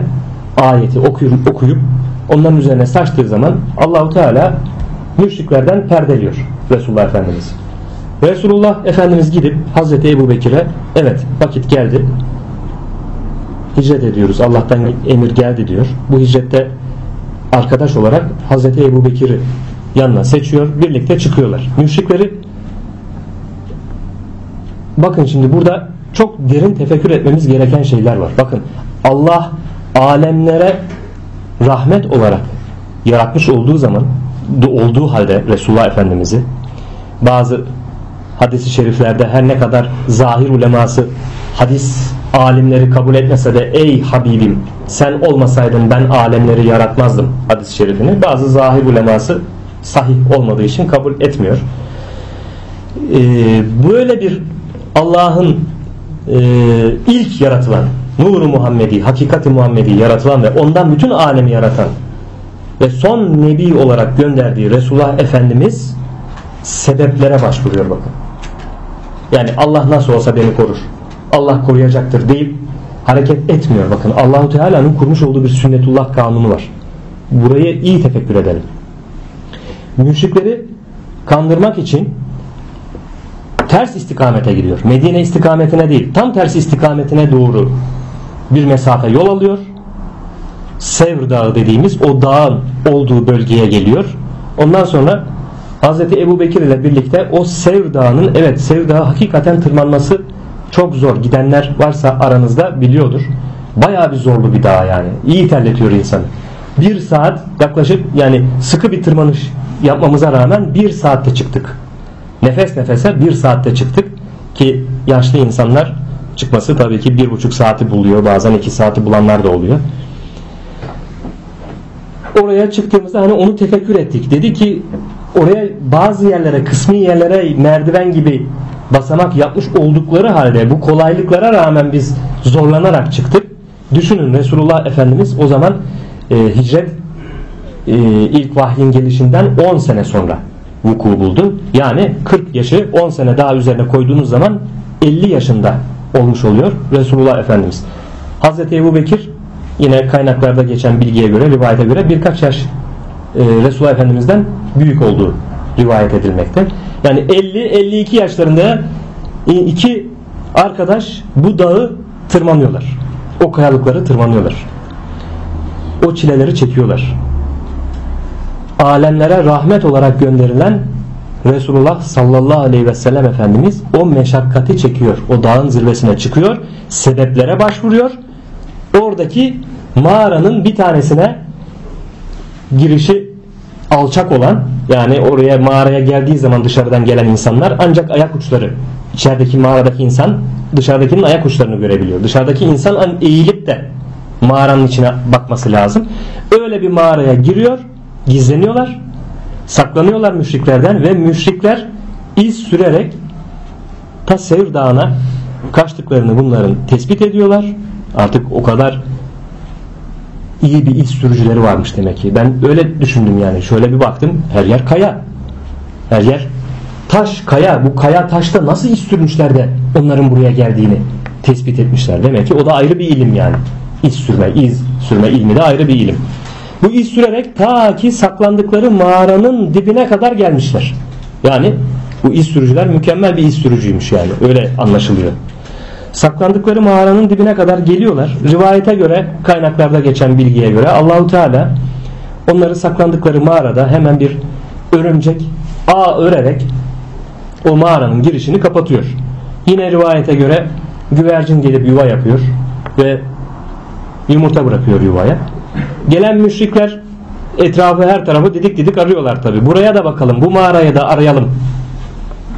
ayeti okuyup, okuyup onların üzerine saçtığı zaman Allahu Teala müşriklerden perdeliyor Resulullah Efendimiz. Resulullah Efendimiz gidip Hazreti Ebu Bekir'e evet vakit geldi hicret ediyoruz Allah'tan emir geldi diyor. Bu hicrette arkadaş olarak Hazreti Ebu Bekir'i yanına seçiyor. Birlikte çıkıyorlar. Müşrikleri bakın şimdi burada çok derin tefekkür etmemiz gereken şeyler var. Bakın Allah alemlere rahmet olarak yaratmış olduğu zaman olduğu halde Resulullah Efendimiz'i bazı hadisi şeriflerde her ne kadar zahir uleması hadis alimleri kabul etmese de ey Habibim sen olmasaydın ben alemleri yaratmazdım hadis-i şerifini bazı zahir uleması sahih olmadığı için kabul etmiyor. Ee, böyle bir Allah'ın e, ilk yaratılan nuru Muhammedi, hakikati Muhammedi yaratılan ve ondan bütün alemi yaratan ve son nebi olarak gönderdiği Resulullah Efendimiz sebeplere başvuruyor bakın. Yani Allah nasıl olsa beni korur. Allah koruyacaktır deyip hareket etmiyor. Bakın Allahu Teala'nın kurmuş olduğu bir sünnetullah kanunu var. Burayı iyi tefekkür edelim. Müşrikleri kandırmak için ters istikamete gidiyor. Medine istikametine değil, tam tersi istikametine doğru bir mesafe yol alıyor. Sevr Dağı dediğimiz o dağın olduğu bölgeye geliyor. Ondan sonra Hazreti Ebu Bekir ile birlikte o Sevr Dağı'nın evet Sevr Dağı hakikaten tırmanması çok zor. Gidenler varsa aranızda biliyordur. Bayağı bir zorlu bir dağ yani. İyi terletiyor insanı. Bir saat yaklaşık yani sıkı bir tırmanış yapmamıza rağmen bir saatte çıktık. Nefes nefese bir saatte çıktık ki yaşlı insanlar çıkması tabii ki bir buçuk saati buluyor. Bazen iki saati bulanlar da oluyor. Oraya çıktığımızda hani onu tefekkür ettik. Dedi ki oraya bazı yerlere kısmi yerlere merdiven gibi basamak yapmış oldukları halde bu kolaylıklara rağmen biz zorlanarak çıktık. Düşünün Resulullah Efendimiz o zaman e, hicret e, ilk vahyin gelişinden 10 sene sonra vuku buldu. Yani 40 yaşı 10 sene daha üzerine koyduğunuz zaman 50 yaşında olmuş oluyor Resulullah Efendimiz. Hazreti Ebu Bekir yine kaynaklarda geçen bilgiye göre rivayete göre birkaç yaş e, Resulullah Efendimiz'den büyük olduğu rivayet edilmekte. Yani 50-52 yaşlarında iki arkadaş bu dağı tırmanıyorlar. O kayalıkları tırmanıyorlar. O çileleri çekiyorlar. Alemlere rahmet olarak gönderilen Resulullah sallallahu aleyhi ve sellem Efendimiz o meşakkati çekiyor. O dağın zirvesine çıkıyor. Sebeplere başvuruyor. Oradaki mağaranın bir tanesine girişi alçak olan yani oraya mağaraya geldiği zaman dışarıdan gelen insanlar ancak ayak uçları içerideki mağaradaki insan dışarıdakinin ayak uçlarını görebiliyor. Dışarıdaki insan eğilip de mağaranın içine bakması lazım. Öyle bir mağaraya giriyor, gizleniyorlar, saklanıyorlar müşriklerden ve müşrikler iz sürerek ta Sevr Dağı'na kaçtıklarını bunların tespit ediyorlar. Artık o kadar iyi bir iz sürücüleri varmış demek ki. Ben öyle düşündüm yani. Şöyle bir baktım. Her yer kaya. Her yer taş, kaya. Bu kaya taşta nasıl iz sürmüşler de onların buraya geldiğini tespit etmişler. Demek ki o da ayrı bir ilim yani. İz sürme, iz sürme ilmi de ayrı bir ilim. Bu iz sürerek ta ki saklandıkları mağaranın dibine kadar gelmişler. Yani bu iz sürücüler mükemmel bir iz sürücüymüş yani. Öyle anlaşılıyor. Saklandıkları mağaranın dibine kadar geliyorlar. Rivayete göre kaynaklarda geçen bilgiye göre Allahu Teala onları saklandıkları mağarada hemen bir örümcek ağ örerek o mağaranın girişini kapatıyor. Yine rivayete göre güvercin gelip yuva yapıyor ve yumurta bırakıyor yuvaya. Gelen müşrikler etrafı her tarafı didik didik arıyorlar tabi. Buraya da bakalım bu mağaraya da arayalım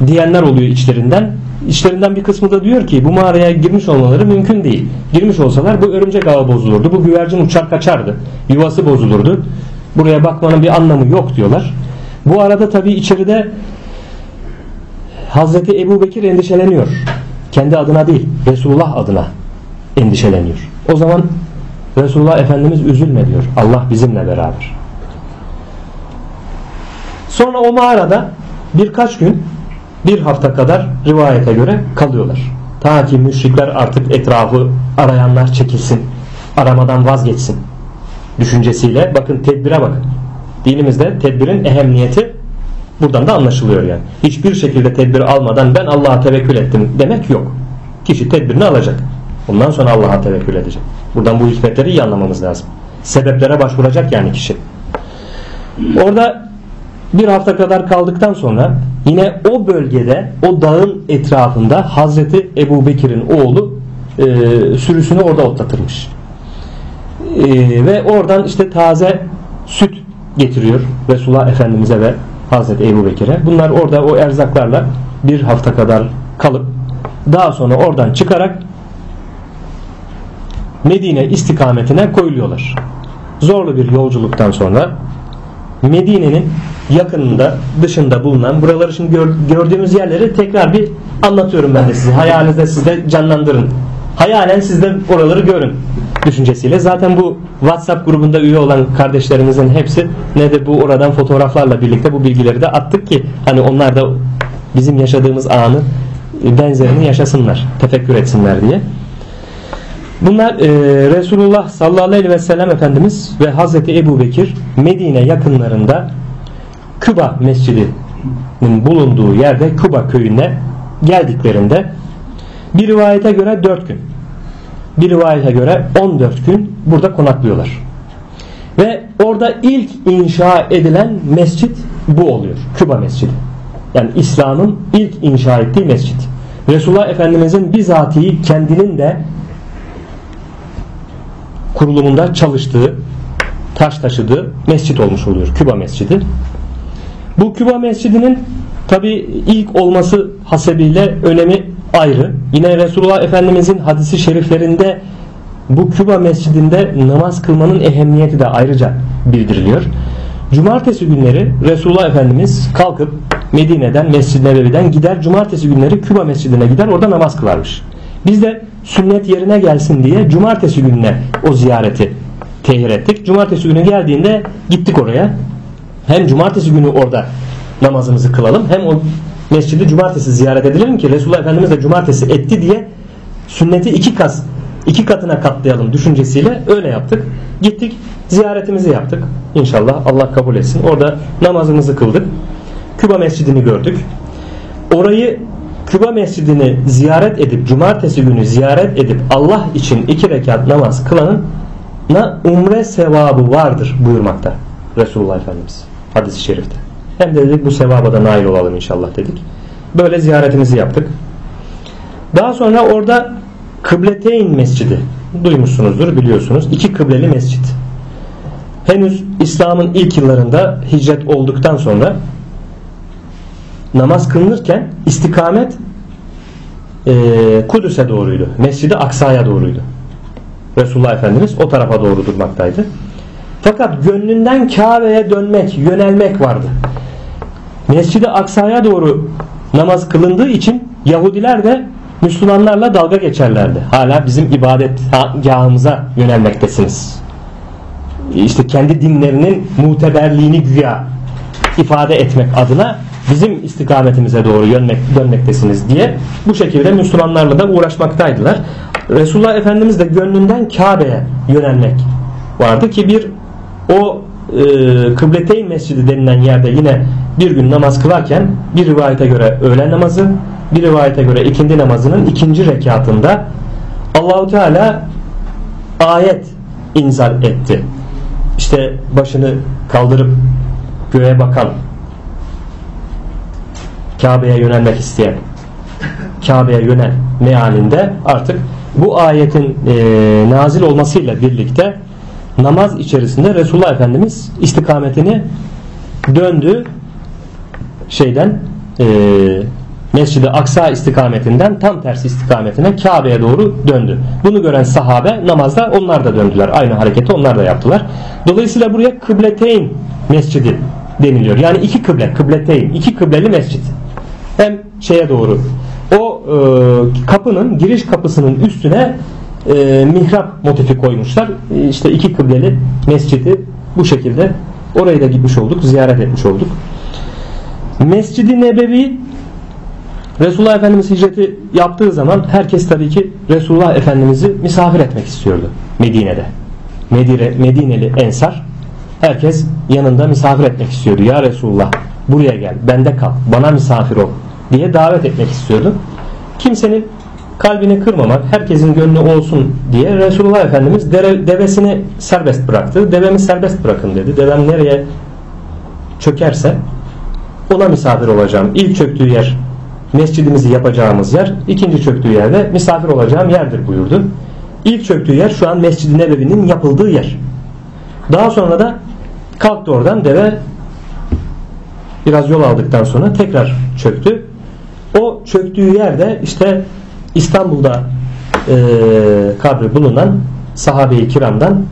diyenler oluyor içlerinden. İçlerinden bir kısmı da diyor ki bu mağaraya girmiş olmaları mümkün değil. Girmiş olsalar bu örümcek ağı bozulurdu. Bu güvercin uçar kaçardı. Yuvası bozulurdu. Buraya bakmanın bir anlamı yok diyorlar. Bu arada tabi içeride Hazreti Ebu Bekir endişeleniyor. Kendi adına değil, Resulullah adına endişeleniyor. O zaman Resulullah Efendimiz üzülme diyor. Allah bizimle beraber. Sonra o mağarada birkaç gün bir hafta kadar rivayete göre kalıyorlar. Ta ki müşrikler artık etrafı arayanlar çekilsin. Aramadan vazgeçsin. Düşüncesiyle bakın tedbire bakın. Dinimizde tedbirin ehemmiyeti buradan da anlaşılıyor yani. Hiçbir şekilde tedbir almadan ben Allah'a tevekkül ettim demek yok. Kişi tedbirini alacak. Ondan sonra Allah'a tevekkül edecek. Buradan bu hikmetleri iyi anlamamız lazım. Sebeplere başvuracak yani kişi. Orada bir hafta kadar kaldıktan sonra yine o bölgede o dağın etrafında Hazreti Ebu Bekir'in oğlu e, sürüsünü orada otlatırmış. E, ve oradan işte taze süt getiriyor Resulullah Efendimiz'e ve Hazreti Ebu Bekir'e. Bunlar orada o erzaklarla bir hafta kadar kalıp daha sonra oradan çıkarak Medine istikametine koyuluyorlar. Zorlu bir yolculuktan sonra Medine'nin yakınında dışında bulunan buraları şimdi gör, gördüğümüz yerleri tekrar bir anlatıyorum ben de size. Hayalinizde siz de canlandırın. Hayalen siz de oraları görün düşüncesiyle. Zaten bu WhatsApp grubunda üye olan kardeşlerimizin hepsi ne de bu oradan fotoğraflarla birlikte bu bilgileri de attık ki hani onlar da bizim yaşadığımız anı benzerini yaşasınlar, tefekkür etsinler diye. Bunlar e, Resulullah sallallahu aleyhi ve sellem Efendimiz ve Hazreti Ebu Bekir Medine yakınlarında Küba mescidinin bulunduğu yerde Küba köyüne geldiklerinde bir rivayete göre 4 gün bir rivayete göre 14 gün burada konaklıyorlar. Ve orada ilk inşa edilen mescit bu oluyor. Küba mescidi. Yani İslam'ın ilk inşa ettiği mescit. Resulullah Efendimizin bizatihi kendinin de kurulumunda çalıştığı, taş taşıdığı mescit olmuş oluyor. Küba Mescidi. Bu Küba Mescidi'nin tabi ilk olması hasebiyle önemi ayrı. Yine Resulullah Efendimizin hadisi şeriflerinde bu Küba Mescidinde namaz kılmanın ehemmiyeti de ayrıca bildiriliyor. Cumartesi günleri Resulullah Efendimiz kalkıp Medine'den Mescid-i Nebevi'den gider cumartesi günleri Küba Mescidine gider orada namaz kılarmış. Biz de sünnet yerine gelsin diye cumartesi gününe o ziyareti tehir ettik. Cumartesi günü geldiğinde gittik oraya. Hem cumartesi günü orada namazımızı kılalım hem o mescidi cumartesi ziyaret edelim ki Resulullah Efendimiz de cumartesi etti diye sünneti iki kat iki katına katlayalım düşüncesiyle öyle yaptık. Gittik ziyaretimizi yaptık. İnşallah Allah kabul etsin. Orada namazımızı kıldık. Küba Mescidini gördük. Orayı Küba Mescidini ziyaret edip cumartesi günü ziyaret edip Allah için iki rekat namaz kılanın na umre sevabı vardır buyurmakta Resulullah Efendimiz hadis-i şerifte. Hem de dedik bu sevaba da nail olalım inşallah dedik. Böyle ziyaretimizi yaptık. Daha sonra orada Kıbleteyn Mescidi duymuşsunuzdur biliyorsunuz. iki kıbleli mescit. Henüz İslam'ın ilk yıllarında hicret olduktan sonra namaz kılınırken istikamet e, Kudüs'e doğruydu. Mescidi Aksa'ya doğruydu. Resulullah Efendimiz o tarafa doğru durmaktaydı. Fakat gönlünden Kabe'ye dönmek, yönelmek vardı. Mescidi Aksa'ya doğru namaz kılındığı için Yahudiler de Müslümanlarla dalga geçerlerdi. Hala bizim ibadet gahımıza yönelmektesiniz. İşte kendi dinlerinin muteberliğini güya ifade etmek adına bizim istikametimize doğru yönmek, dönmektesiniz diye bu şekilde Müslümanlarla da uğraşmaktaydılar. Resulullah Efendimiz de gönlünden Kabe'ye yönelmek vardı ki bir o e, Kıbleteyn Mescidi denilen yerde yine bir gün namaz kılarken bir rivayete göre öğlen namazı bir rivayete göre ikindi namazının ikinci rekatında Allahu Teala ayet inzal etti. İşte başını kaldırıp göğe bakan Kabe'ye yönelmek isteyen Kabe'ye yönel mealinde artık bu ayetin e, nazil olmasıyla birlikte namaz içerisinde Resulullah Efendimiz istikametini döndü şeyden e, Mescid-i Aksa istikametinden tam tersi istikametine Kabe'ye doğru döndü. Bunu gören sahabe namazda onlar da döndüler. Aynı hareketi onlar da yaptılar. Dolayısıyla buraya kıbleteyn mescidi deniliyor. Yani iki kıble, kıbleteyn, iki kıbleli mescid. Hem şeye doğru o e, kapının giriş kapısının üstüne e, mihrap motifi koymuşlar. E, işte iki kıbleli mescidi bu şekilde oraya da gitmiş olduk, ziyaret etmiş olduk. Mescidi Nebevi Resulullah Efendimiz hicreti yaptığı zaman herkes tabii ki Resulullah Efendimiz'i misafir etmek istiyordu Medine'de. Medine, Medineli Ensar herkes yanında misafir etmek istiyordu. Ya Resulullah buraya gel, bende kal, bana misafir ol diye davet etmek istiyordu. Kimsenin kalbini kırmamak, herkesin gönlü olsun diye Resulullah Efendimiz deve, devesini serbest bıraktı. Devemi serbest bırakın dedi. Devem nereye çökerse ona misafir olacağım. İlk çöktüğü yer mescidimizi yapacağımız yer. ikinci çöktüğü yerde misafir olacağım yerdir buyurdu. İlk çöktüğü yer şu an Mescid-i Nebevi'nin yapıldığı yer. Daha sonra da kalktı oradan deve biraz yol aldıktan sonra tekrar çöktü. O çöktüğü yerde işte İstanbul'da e, kabri bulunan sahabe-i kiramdan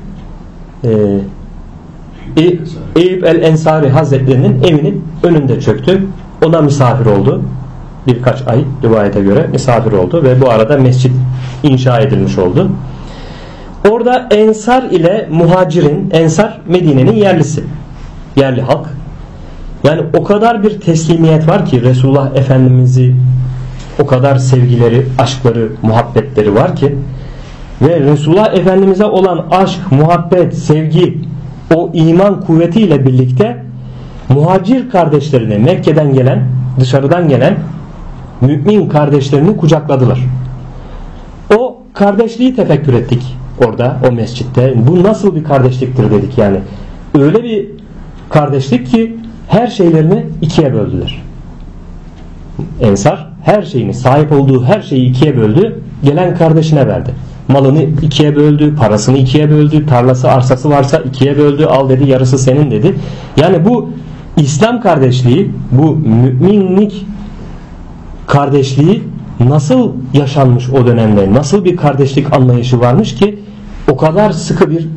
e, Eyüp el-Ensari Hazretlerinin evinin önünde çöktü. Ona misafir oldu. Birkaç ay rivayete göre misafir oldu ve bu arada mescit inşa edilmiş oldu. Orada Ensar ile Muhacirin, Ensar Medine'nin yerlisi. Yerli halk. Yani o kadar bir teslimiyet var ki Resulullah Efendimiz'i o kadar sevgileri, aşkları, muhabbetleri var ki ve Resulullah Efendimiz'e olan aşk, muhabbet, sevgi o iman kuvvetiyle birlikte muhacir kardeşlerine Mekke'den gelen, dışarıdan gelen mümin kardeşlerini kucakladılar. O kardeşliği tefekkür ettik orada o mescitte. Bu nasıl bir kardeşliktir dedik yani. Öyle bir kardeşlik ki her şeylerini ikiye böldüler. Ensar her şeyini sahip olduğu her şeyi ikiye böldü. Gelen kardeşine verdi. Malını ikiye böldü, parasını ikiye böldü, tarlası arsası varsa ikiye böldü, al dedi yarısı senin dedi. Yani bu İslam kardeşliği, bu müminlik kardeşliği nasıl yaşanmış o dönemde, nasıl bir kardeşlik anlayışı varmış ki o kadar sıkı bir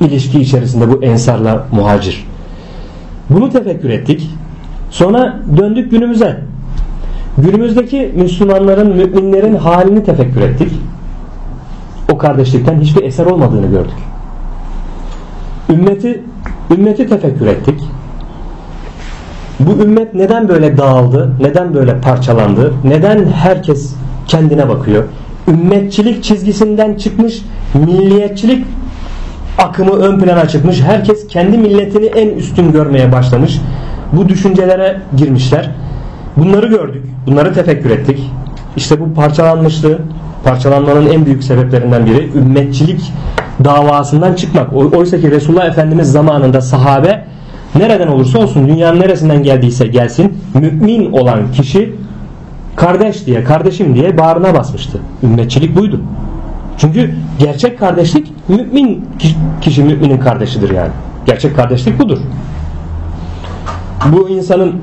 ilişki içerisinde bu ensarla muhacir. Bunu tefekkür ettik. Sonra döndük günümüze. Günümüzdeki Müslümanların, müminlerin halini tefekkür ettik. O kardeşlikten hiçbir eser olmadığını gördük. Ümmeti, ümmeti tefekkür ettik. Bu ümmet neden böyle dağıldı? Neden böyle parçalandı? Neden herkes kendine bakıyor? Ümmetçilik çizgisinden çıkmış, milliyetçilik akımı ön plana çıkmış. Herkes kendi milletini en üstün görmeye başlamış. Bu düşüncelere girmişler. Bunları gördük. Bunları tefekkür ettik. İşte bu parçalanmışlığı, parçalanmanın en büyük sebeplerinden biri ümmetçilik davasından çıkmak. Oysa ki Resulullah Efendimiz zamanında sahabe nereden olursa olsun dünyanın neresinden geldiyse gelsin mümin olan kişi kardeş diye kardeşim diye bağrına basmıştı. Ümmetçilik buydu. Çünkü gerçek kardeşlik mümin kişi müminin kardeşidir yani. Gerçek kardeşlik budur. Bu insanın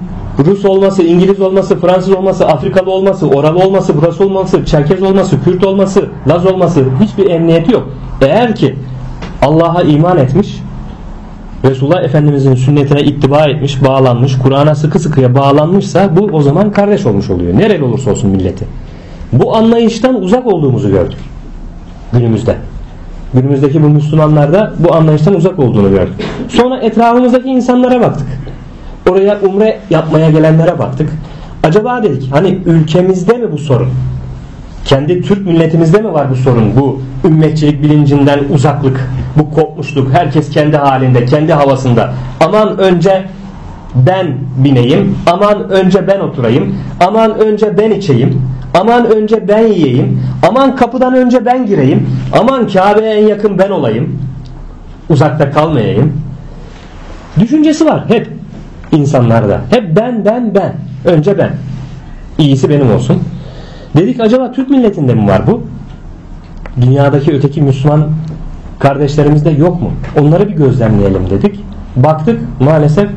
Rus olması, İngiliz olması, Fransız olması, Afrikalı olması, Oralı olması, burası olması, Çerkez olması, Kürt olması, Laz olması hiçbir emniyeti yok. Eğer ki Allah'a iman etmiş, Resulullah Efendimizin sünnetine ittiba etmiş, bağlanmış, Kur'an'a sıkı sıkıya bağlanmışsa bu o zaman kardeş olmuş oluyor. Nereli olursa olsun milleti. Bu anlayıştan uzak olduğumuzu gördük günümüzde. Günümüzdeki bu Müslümanlarda bu anlayıştan uzak olduğunu gördük. Sonra etrafımızdaki insanlara baktık. Oraya umre yapmaya gelenlere baktık. Acaba dedik hani ülkemizde mi bu sorun? Kendi Türk milletimizde mi var bu sorun? Bu ümmetçilik bilincinden uzaklık, bu kopmuşluk, herkes kendi halinde, kendi havasında. Aman önce ben bineyim, aman önce ben oturayım, aman önce ben içeyim, aman önce ben yiyeyim, aman kapıdan önce ben gireyim, aman Kabe'ye en yakın ben olayım, uzakta kalmayayım. Düşüncesi var hep insanlarda. Hep ben ben ben. Önce ben. İyisi benim olsun. Dedik acaba Türk milletinde mi var bu? Dünyadaki öteki Müslüman kardeşlerimizde yok mu? Onları bir gözlemleyelim dedik. Baktık maalesef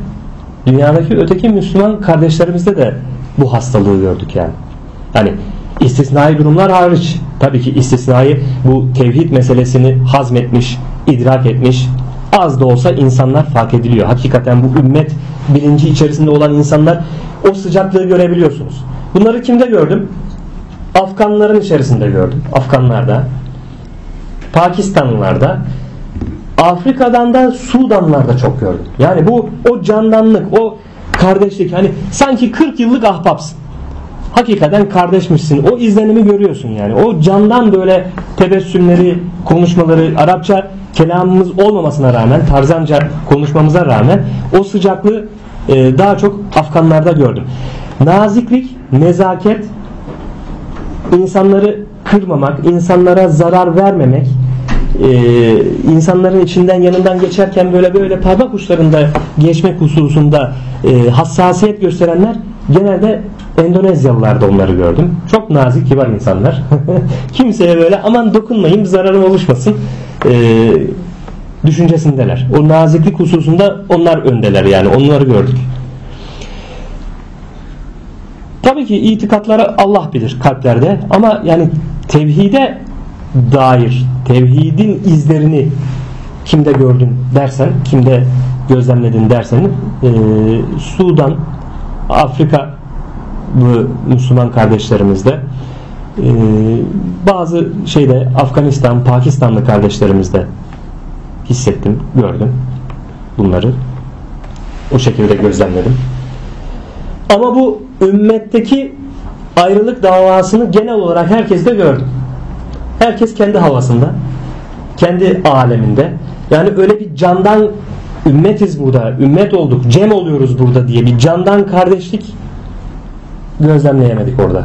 dünyadaki öteki Müslüman kardeşlerimizde de bu hastalığı gördük yani. Hani istisnai durumlar hariç tabii ki istisnai bu tevhid meselesini hazmetmiş, idrak etmiş az da olsa insanlar fark ediliyor. Hakikaten bu ümmet bilinci içerisinde olan insanlar o sıcaklığı görebiliyorsunuz. Bunları kimde gördüm? Afganların içerisinde gördüm. Afganlarda, Pakistanlılarda, Afrika'dan da Sudanlarda çok gördüm. Yani bu o candanlık, o kardeşlik hani sanki 40 yıllık ahbapsın. Hakikaten kardeşmişsin. O izlenimi görüyorsun yani. O candan böyle tebessümleri, konuşmaları, Arapça kelamımız olmamasına rağmen, tarzanca konuşmamıza rağmen o sıcaklığı e, daha çok Afganlarda gördüm. Naziklik, nezaket, insanları kırmamak, insanlara zarar vermemek, e, insanların içinden yanından geçerken böyle böyle parmak uçlarında geçmek hususunda e, hassasiyet gösterenler genelde Endonezyalılarda onları gördüm. Çok nazik kibar insanlar. Kimseye böyle aman dokunmayın zararım oluşmasın e, düşüncesindeler. O naziklik hususunda onlar öndeler yani onları gördük. Tabii ki itikatları Allah bilir kalplerde ama yani tevhide dair tevhidin izlerini kimde gördün dersen kimde gözlemledin dersen e, Sudan Afrika Müslüman kardeşlerimizde. E, bazı şeyde Afganistan Pakistanlı kardeşlerimizde hissettim gördüm bunları. O şekilde gözlemledim. Ama bu ümmetteki ayrılık davasını genel olarak herkes de gördüm Herkes kendi havasında, kendi aleminde. Yani öyle bir candan ümmetiz burada, ümmet olduk, cem oluyoruz burada diye bir candan kardeşlik gözlemleyemedik orada.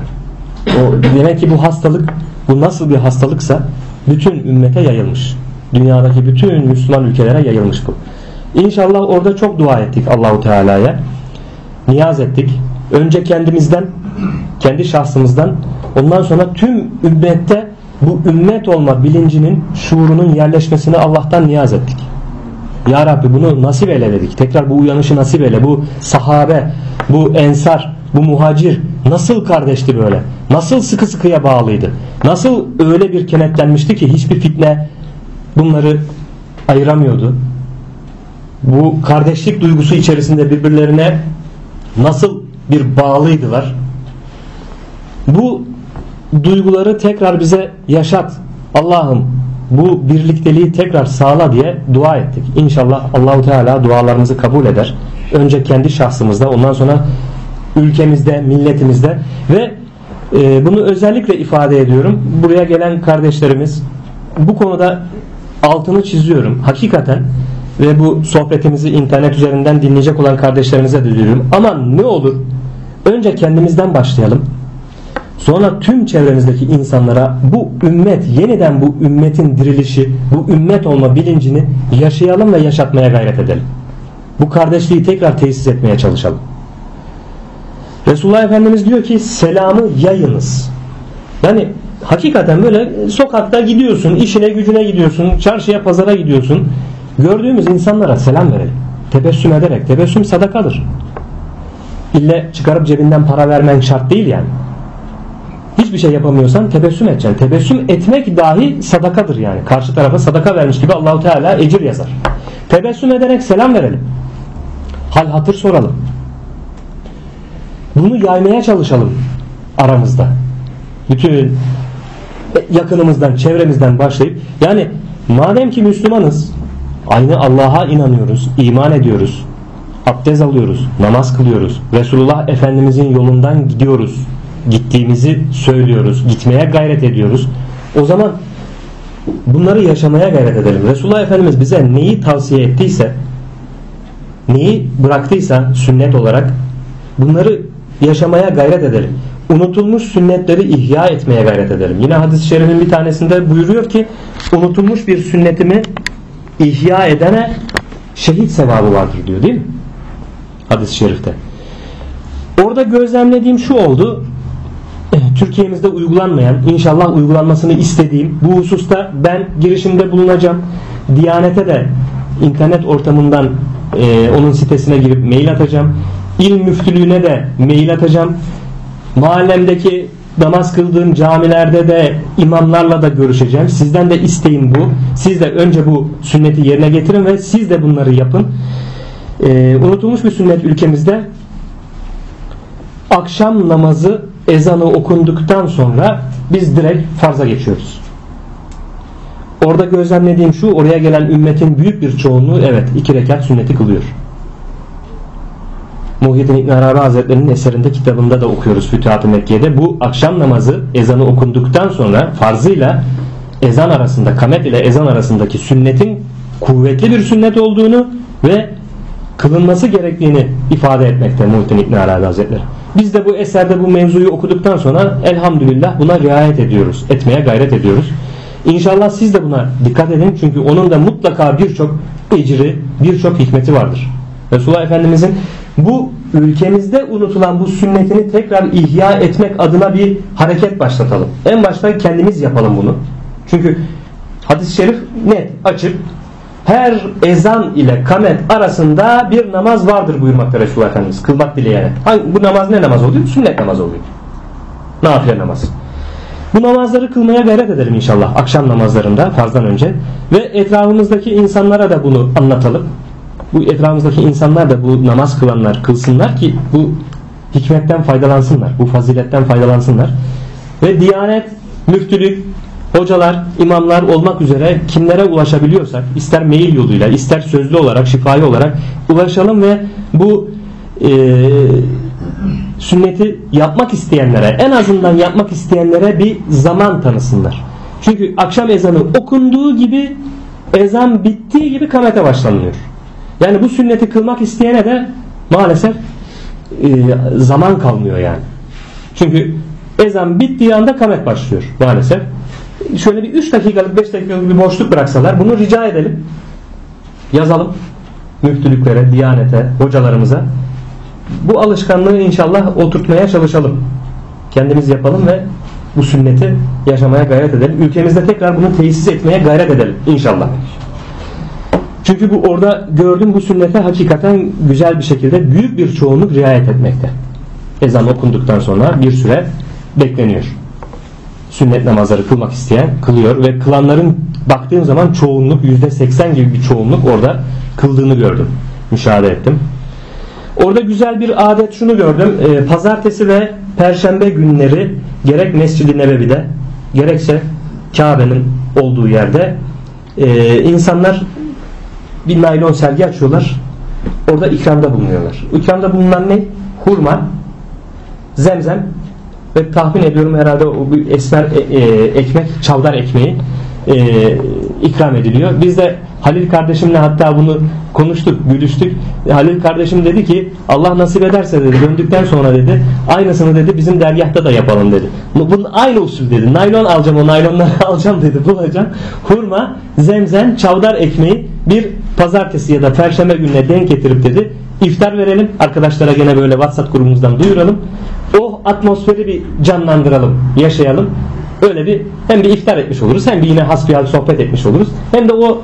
O demek ki bu hastalık, bu nasıl bir hastalıksa bütün ümmete yayılmış. Dünyadaki bütün Müslüman ülkelere yayılmış bu. İnşallah orada çok dua ettik Allahu Teala'ya. Niyaz ettik. Önce kendimizden, kendi şahsımızdan, ondan sonra tüm ümmette bu ümmet olma bilincinin şuurunun yerleşmesini Allah'tan niyaz ettik. Ya Rabbi bunu nasip eyle dedik. Tekrar bu uyanışı nasip eyle. Bu sahabe, bu ensar, bu muhacir nasıl kardeşti böyle? Nasıl sıkı sıkıya bağlıydı? Nasıl öyle bir kenetlenmişti ki hiçbir fitne bunları ayıramıyordu? Bu kardeşlik duygusu içerisinde birbirlerine nasıl bir bağlıydılar? Bu duyguları tekrar bize yaşat. Allah'ım bu birlikteliği tekrar sağla diye dua ettik. İnşallah Allahu Teala dualarımızı kabul eder. Önce kendi şahsımızda, ondan sonra ülkemizde, milletimizde ve e, bunu özellikle ifade ediyorum. Buraya gelen kardeşlerimiz bu konuda altını çiziyorum. Hakikaten ve bu sohbetimizi internet üzerinden dinleyecek olan kardeşlerimize de diyorum. Ama ne olur önce kendimizden başlayalım. Sonra tüm çevremizdeki insanlara bu ümmet, yeniden bu ümmetin dirilişi, bu ümmet olma bilincini yaşayalım ve yaşatmaya gayret edelim. Bu kardeşliği tekrar tesis etmeye çalışalım. Resulullah Efendimiz diyor ki selamı yayınız. Yani hakikaten böyle sokakta gidiyorsun, işine gücüne gidiyorsun, çarşıya pazara gidiyorsun. Gördüğümüz insanlara selam verelim. Tebessüm ederek. Tebessüm sadakadır. İlle çıkarıp cebinden para vermen şart değil yani hiçbir şey yapamıyorsan tebessüm edeceksin. Tebessüm etmek dahi sadakadır yani. Karşı tarafa sadaka vermiş gibi Allahu Teala ecir yazar. Tebessüm ederek selam verelim. Hal hatır soralım. Bunu yaymaya çalışalım aramızda. Bütün yakınımızdan, çevremizden başlayıp yani madem ki Müslümanız aynı Allah'a inanıyoruz, iman ediyoruz, abdest alıyoruz, namaz kılıyoruz, Resulullah Efendimizin yolundan gidiyoruz gittiğimizi söylüyoruz. Gitmeye gayret ediyoruz. O zaman bunları yaşamaya gayret edelim. Resulullah Efendimiz bize neyi tavsiye ettiyse neyi bıraktıysa sünnet olarak bunları yaşamaya gayret edelim. Unutulmuş sünnetleri ihya etmeye gayret edelim. Yine hadis-i şerifin bir tanesinde buyuruyor ki unutulmuş bir sünnetimi ihya edene şehit sevabı vardır diyor değil mi? Hadis-i şerifte. Orada gözlemlediğim şu oldu. Türkiye'mizde uygulanmayan, inşallah uygulanmasını istediğim bu hususta ben girişimde bulunacağım. Diyanete de internet ortamından e, onun sitesine girip mail atacağım. İl müftülüğüne de mail atacağım. Mahallemdeki namaz kıldığım camilerde de imamlarla da görüşeceğim. Sizden de isteğim bu. Siz de önce bu sünneti yerine getirin ve siz de bunları yapın. Ee, unutulmuş bir sünnet ülkemizde akşam namazı ezanı okunduktan sonra biz direkt farza geçiyoruz. Orada gözlemlediğim şu oraya gelen ümmetin büyük bir çoğunluğu evet iki rekat sünneti kılıyor. Muhyiddin İbn Arabi Hazretleri'nin eserinde kitabında da okuyoruz Fütuhat-ı Mekke'de. Bu akşam namazı ezanı okunduktan sonra farzıyla ezan arasında, kamet ile ezan arasındaki sünnetin kuvvetli bir sünnet olduğunu ve kılınması gerektiğini ifade etmekte Muhyiddin İbn Arabi Hazretleri. Biz de bu eserde bu mevzuyu okuduktan sonra elhamdülillah buna riayet ediyoruz. Etmeye gayret ediyoruz. İnşallah siz de buna dikkat edin. Çünkü onun da mutlaka birçok ecri, birçok hikmeti vardır. Resulullah Efendimizin bu ülkemizde unutulan bu sünnetini tekrar ihya etmek adına bir hareket başlatalım. En başta kendimiz yapalım bunu. Çünkü hadis-i şerif net, açık. Her ezan ile kamet arasında bir namaz vardır buyurmakta Resulullah Efendimiz. Kılmak dileyene. Bu namaz ne namaz oluyor? Sünnet namaz oluyor. Nafile namaz. Bu namazları kılmaya gayret edelim inşallah akşam namazlarında farzdan önce ve etrafımızdaki insanlara da bunu anlatalım bu etrafımızdaki insanlar da bu namaz kılanlar kılsınlar ki bu hikmetten faydalansınlar. Bu faziletten faydalansınlar. Ve Diyanet, müftülük, hocalar, imamlar olmak üzere kimlere ulaşabiliyorsak ister mail yoluyla ister sözlü olarak şifai olarak ulaşalım ve bu e, sünneti yapmak isteyenlere en azından yapmak isteyenlere bir zaman tanısınlar. Çünkü akşam ezanı okunduğu gibi ezan bittiği gibi kamete başlanıyor. Yani bu sünneti kılmak isteyene de maalesef e, zaman kalmıyor yani. Çünkü ezan bittiği anda kamet başlıyor maalesef. Şöyle bir 3 dakikalık 5 dakikalık bir boşluk bıraksalar bunu rica edelim. Yazalım müftülüklere, diyanete, hocalarımıza. Bu alışkanlığı inşallah oturtmaya çalışalım. Kendimiz yapalım ve bu sünneti yaşamaya gayret edelim. Ülkemizde tekrar bunu tesis etmeye gayret edelim inşallah. Çünkü bu orada gördüm bu sünnete hakikaten güzel bir şekilde büyük bir çoğunluk riayet etmekte. Ezan okunduktan sonra bir süre bekleniyor. Sünnet namazları kılmak isteyen kılıyor ve kılanların baktığım zaman çoğunluk yüzde seksen gibi bir çoğunluk orada kıldığını gördüm. Müşahede ettim. Orada güzel bir adet şunu gördüm. E, pazartesi ve perşembe günleri gerek Mescid-i Nebevi'de gerekse Kabe'nin olduğu yerde e, insanlar bir naylon sergi açıyorlar. Orada ikramda bulunuyorlar. İkramda bulunan ne? Hurma, zemzem ve tahmin ediyorum herhalde o bir esmer e, e, ekmek, çavdar ekmeği e, ikram ediliyor. Biz de Halil kardeşimle hatta bunu konuştuk, gülüştük. Halil kardeşim dedi ki Allah nasip ederse dedi döndükten sonra dedi aynısını dedi bizim dergahta da yapalım dedi. Bunun aynı usul dedi. Naylon alacağım o naylonları alacağım dedi bulacağım. Hurma, zemzem, çavdar ekmeği bir pazartesi ya da perşembe gününe denk getirip dedi iftar verelim. Arkadaşlara gene böyle WhatsApp grubumuzdan duyuralım. Atmosferi bir canlandıralım, yaşayalım. Öyle bir hem bir iftar etmiş oluruz hem bir yine hasbihal sohbet etmiş oluruz. Hem de o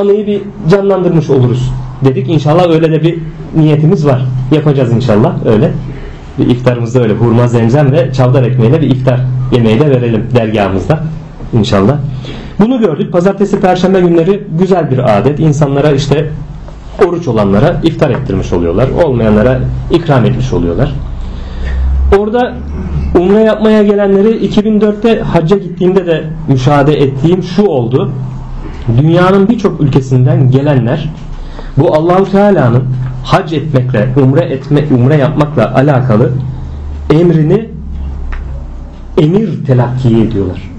anıyı bir canlandırmış oluruz dedik. İnşallah öyle de bir niyetimiz var. Yapacağız inşallah öyle. Bir iftarımızda öyle hurma, zemzem ve çavdar ekmeğiyle bir iftar yemeği de verelim dergahımızda inşallah. Bunu gördük. Pazartesi, perşembe günleri güzel bir adet. İnsanlara işte oruç olanlara iftar ettirmiş oluyorlar. Olmayanlara ikram etmiş oluyorlar. Orada umre yapmaya gelenleri 2004'te hacca gittiğimde de müşahede ettiğim şu oldu. Dünyanın birçok ülkesinden gelenler bu Allahu Teala'nın hac etmekle, umre etme, umre yapmakla alakalı emrini emir telakki ediyorlar.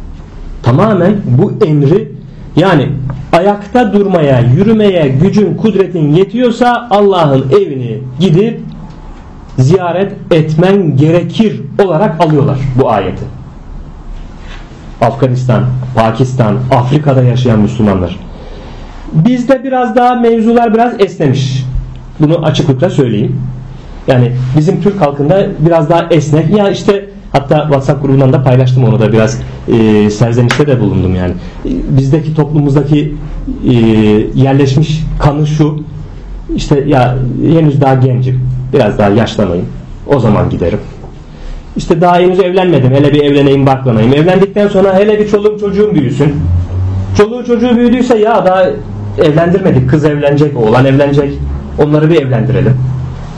Tamamen bu emri yani ayakta durmaya, yürümeye gücün, kudretin yetiyorsa Allah'ın evini gidip ziyaret etmen gerekir olarak alıyorlar bu ayeti. Afganistan, Pakistan, Afrika'da yaşayan Müslümanlar. Bizde biraz daha mevzular biraz esnemiş. Bunu açıklıkla söyleyeyim. Yani bizim Türk halkında biraz daha esnek. Ya işte hatta WhatsApp grubundan da paylaştım onu da biraz e, serzenişte de bulundum yani. Bizdeki toplumumuzdaki e, yerleşmiş kanı şu. İşte ya henüz daha gencim. Biraz daha yaşlanayım. O zaman giderim. İşte daha henüz evlenmedim. Hele bir evleneyim baklanayım. Evlendikten sonra hele bir çoluğum çocuğum büyüsün. Çoluğu çocuğu büyüdüyse ya daha evlendirmedik. Kız evlenecek, oğlan evlenecek. Onları bir evlendirelim.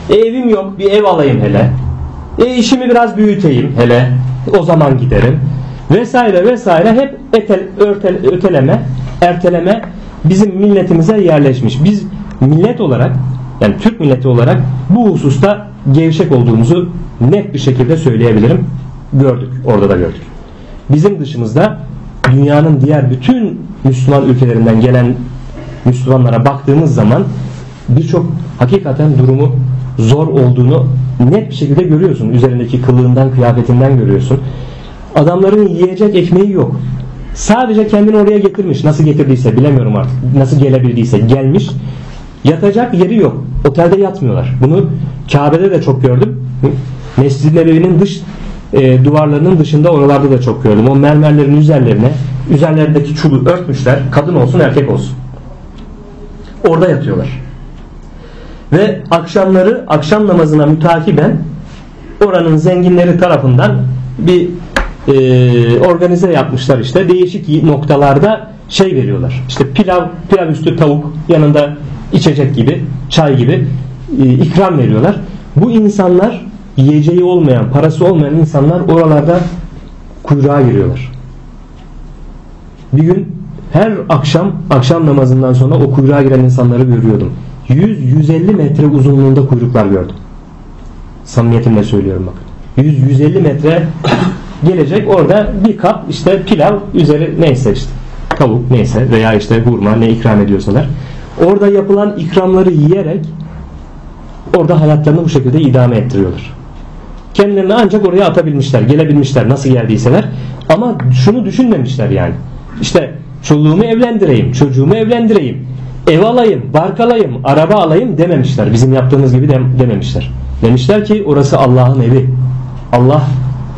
E, evim yok. Bir ev alayım hele. E, işimi biraz büyüteyim hele. O zaman giderim. Vesaire vesaire hep etel, örtel, öteleme, erteleme bizim milletimize yerleşmiş. Biz millet olarak yani Türk milleti olarak bu hususta gevşek olduğumuzu net bir şekilde söyleyebilirim. Gördük. Orada da gördük. Bizim dışımızda dünyanın diğer bütün Müslüman ülkelerinden gelen Müslümanlara baktığımız zaman birçok hakikaten durumu zor olduğunu net bir şekilde görüyorsun. Üzerindeki kılığından, kıyafetinden görüyorsun. Adamların yiyecek ekmeği yok. Sadece kendini oraya getirmiş. Nasıl getirdiyse bilemiyorum artık. Nasıl gelebildiyse gelmiş. Yatacak yeri yok. Otelde yatmıyorlar. Bunu Kabe'de de çok gördüm. Mescid-i Nebevi'nin dış e, duvarlarının dışında oralarda da çok gördüm. O mermerlerin üzerlerine üzerlerindeki çubuğu örtmüşler. Kadın olsun erkek olsun. Orada yatıyorlar. Ve akşamları akşam namazına mütakiben oranın zenginleri tarafından bir e, organize yapmışlar işte. Değişik noktalarda şey veriyorlar. İşte pilav, pilav üstü tavuk yanında içecek gibi, çay gibi e, ikram veriyorlar. Bu insanlar yiyeceği olmayan, parası olmayan insanlar oralarda kuyruğa giriyorlar. Bir gün her akşam akşam namazından sonra o kuyruğa giren insanları görüyordum. 100-150 metre uzunluğunda kuyruklar gördüm. Samimiyetimle söylüyorum bak. 100-150 metre gelecek orada bir kap işte pilav üzeri neyse işte tavuk neyse veya işte hurma ne ikram ediyorsalar orada yapılan ikramları yiyerek orada hayatlarını bu şekilde idame ettiriyorlar. Kendilerini ancak oraya atabilmişler, gelebilmişler nasıl geldiyseler ama şunu düşünmemişler yani. İşte çoluğumu evlendireyim, çocuğumu evlendireyim, ev alayım, bark alayım, araba alayım dememişler. Bizim yaptığımız gibi dememişler. Demişler ki orası Allah'ın evi. Allah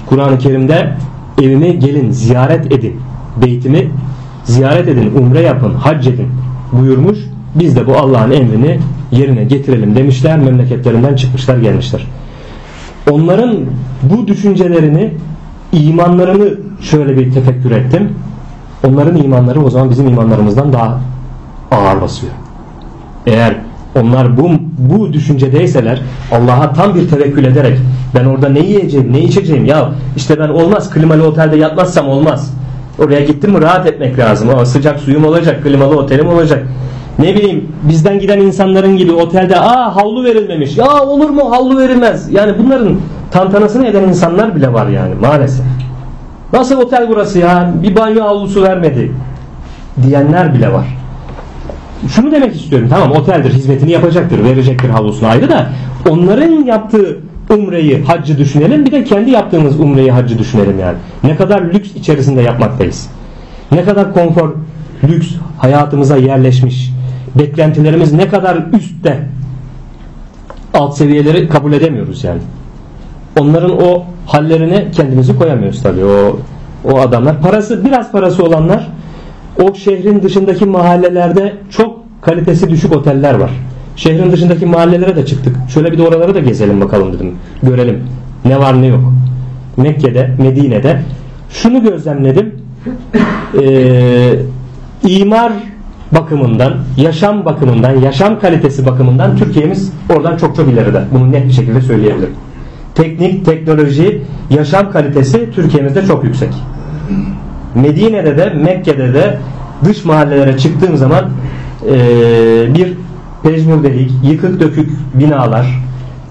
Kur'an-ı Kerim'de evimi gelin ziyaret edin. Beytimi ziyaret edin, umre yapın, hac edin buyurmuş. Biz de bu Allah'ın emrini yerine getirelim demişler. Memleketlerinden çıkmışlar gelmişler. Onların bu düşüncelerini imanlarını şöyle bir tefekkür ettim. Onların imanları o zaman bizim imanlarımızdan daha ağır basıyor. Eğer onlar bu, bu düşüncedeyseler Allah'a tam bir tevekkül ederek ben orada ne yiyeceğim ne içeceğim ya işte ben olmaz klimalı otelde yatmazsam olmaz. Oraya gittim mi rahat etmek lazım. Ama sıcak suyum olacak, klimalı otelim olacak. Ne bileyim bizden giden insanların gibi otelde aa havlu verilmemiş. Ya olur mu havlu verilmez. Yani bunların tantanasını eden insanlar bile var yani maalesef. Nasıl otel burası ya? Bir banyo havlusu vermedi diyenler bile var. Şunu demek istiyorum. Tamam oteldir, hizmetini yapacaktır, verecektir havlusunu ayrı da onların yaptığı umreyi, haccı düşünelim. Bir de kendi yaptığımız umreyi, haccı düşünelim yani. Ne kadar lüks içerisinde yapmaktayız. Ne kadar konfor, lüks hayatımıza yerleşmiş. Beklentilerimiz ne kadar üstte. Alt seviyeleri kabul edemiyoruz yani. Onların o hallerine kendimizi koyamıyoruz tabii. O o adamlar parası biraz parası olanlar o şehrin dışındaki mahallelerde çok kalitesi düşük oteller var. Şehrin dışındaki mahallelere de çıktık. Şöyle bir de oraları da gezelim bakalım dedim. Görelim ne var ne yok. Mekke'de, Medine'de şunu gözlemledim. Ee, imar bakımından, yaşam bakımından, yaşam kalitesi bakımından Türkiye'miz oradan çok çok ileride. Bunu net bir şekilde söyleyebilirim. Teknik, teknoloji, yaşam kalitesi Türkiye'mizde çok yüksek. Medine'de de, Mekke'de de dış mahallelere çıktığım zaman e, bir pejmürdelik, yıkık dökük binalar,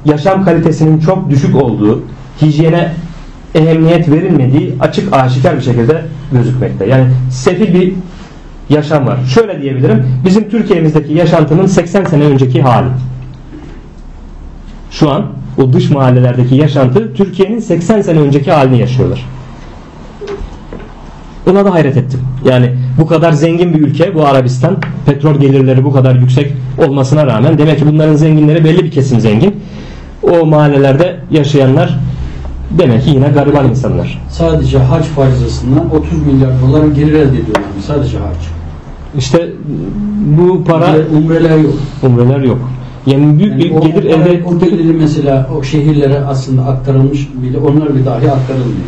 yaşam kalitesinin çok düşük olduğu, hijyene ehemmiyet verilmediği açık aşikar bir şekilde gözükmekte. Yani sefil bir yaşam var. Şöyle diyebilirim. Bizim Türkiye'mizdeki yaşantının 80 sene önceki hali. Şu an o dış mahallelerdeki yaşantı Türkiye'nin 80 sene önceki halini yaşıyorlar. Buna da hayret ettim. Yani bu kadar zengin bir ülke bu Arabistan. Petrol gelirleri bu kadar yüksek olmasına rağmen demek ki bunların zenginleri belli bir kesim zengin. O mahallelerde yaşayanlar demek ki yine gariban insanlar. Sadece hac farizasından 30 milyar dolar gelir elde ediyorlar. Sadece hac. İşte bu para Umre- umreler yok. umreler yok. Yani büyük Yani bir o, gelir elde o geliri mesela o şehirlere aslında aktarılmış bile onlar bir dahi aktarılmıyor.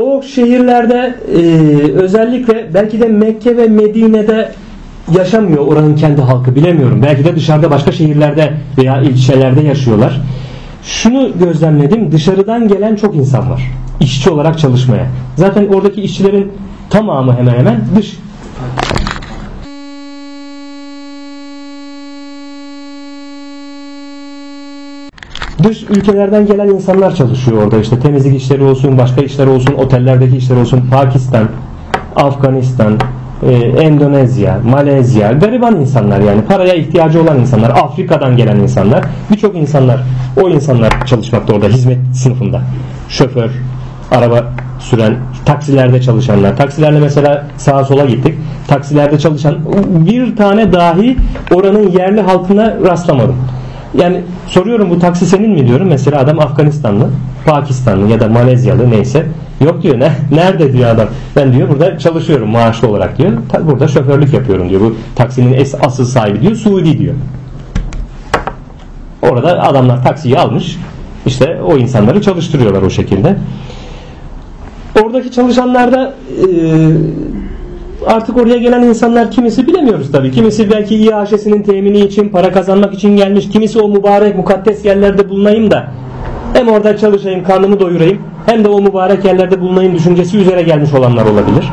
O şehirlerde e, özellikle belki de Mekke ve Medine'de yaşamıyor oranın kendi halkı bilemiyorum. Belki de dışarıda başka şehirlerde veya ilçelerde yaşıyorlar. Şunu gözlemledim dışarıdan gelen çok insan var. İşçi olarak çalışmaya. Zaten oradaki işçilerin tamamı hemen hemen dış dış ülkelerden gelen insanlar çalışıyor orada işte temizlik işleri olsun, başka işler olsun, otellerdeki işler olsun. Pakistan, Afganistan, e, Endonezya, Malezya, gariban insanlar yani paraya ihtiyacı olan insanlar, Afrika'dan gelen insanlar, birçok insanlar, o insanlar çalışmakta orada hizmet sınıfında. Şoför, araba süren, taksilerde çalışanlar. Taksilerle mesela sağa sola gittik. Taksilerde çalışan bir tane dahi oranın yerli halkına rastlamadım. Yani soruyorum bu taksi senin mi diyorum. Mesela adam Afganistanlı, Pakistanlı ya da Malezyalı neyse. Yok diyor. Ne, nerede diyor adam. Ben diyor burada çalışıyorum maaşlı olarak diyor. Burada şoförlük yapıyorum diyor. Bu taksinin es, asıl sahibi diyor. Suudi diyor. Orada adamlar taksiyi almış. İşte o insanları çalıştırıyorlar o şekilde. Oradaki çalışanlarda e, artık oraya gelen insanlar kimisi bilemiyoruz tabii. Kimisi belki İHŞ'sinin temini için, para kazanmak için gelmiş. Kimisi o mübarek mukaddes yerlerde bulunayım da hem orada çalışayım, karnımı doyurayım hem de o mübarek yerlerde bulunayım düşüncesi üzere gelmiş olanlar olabilir.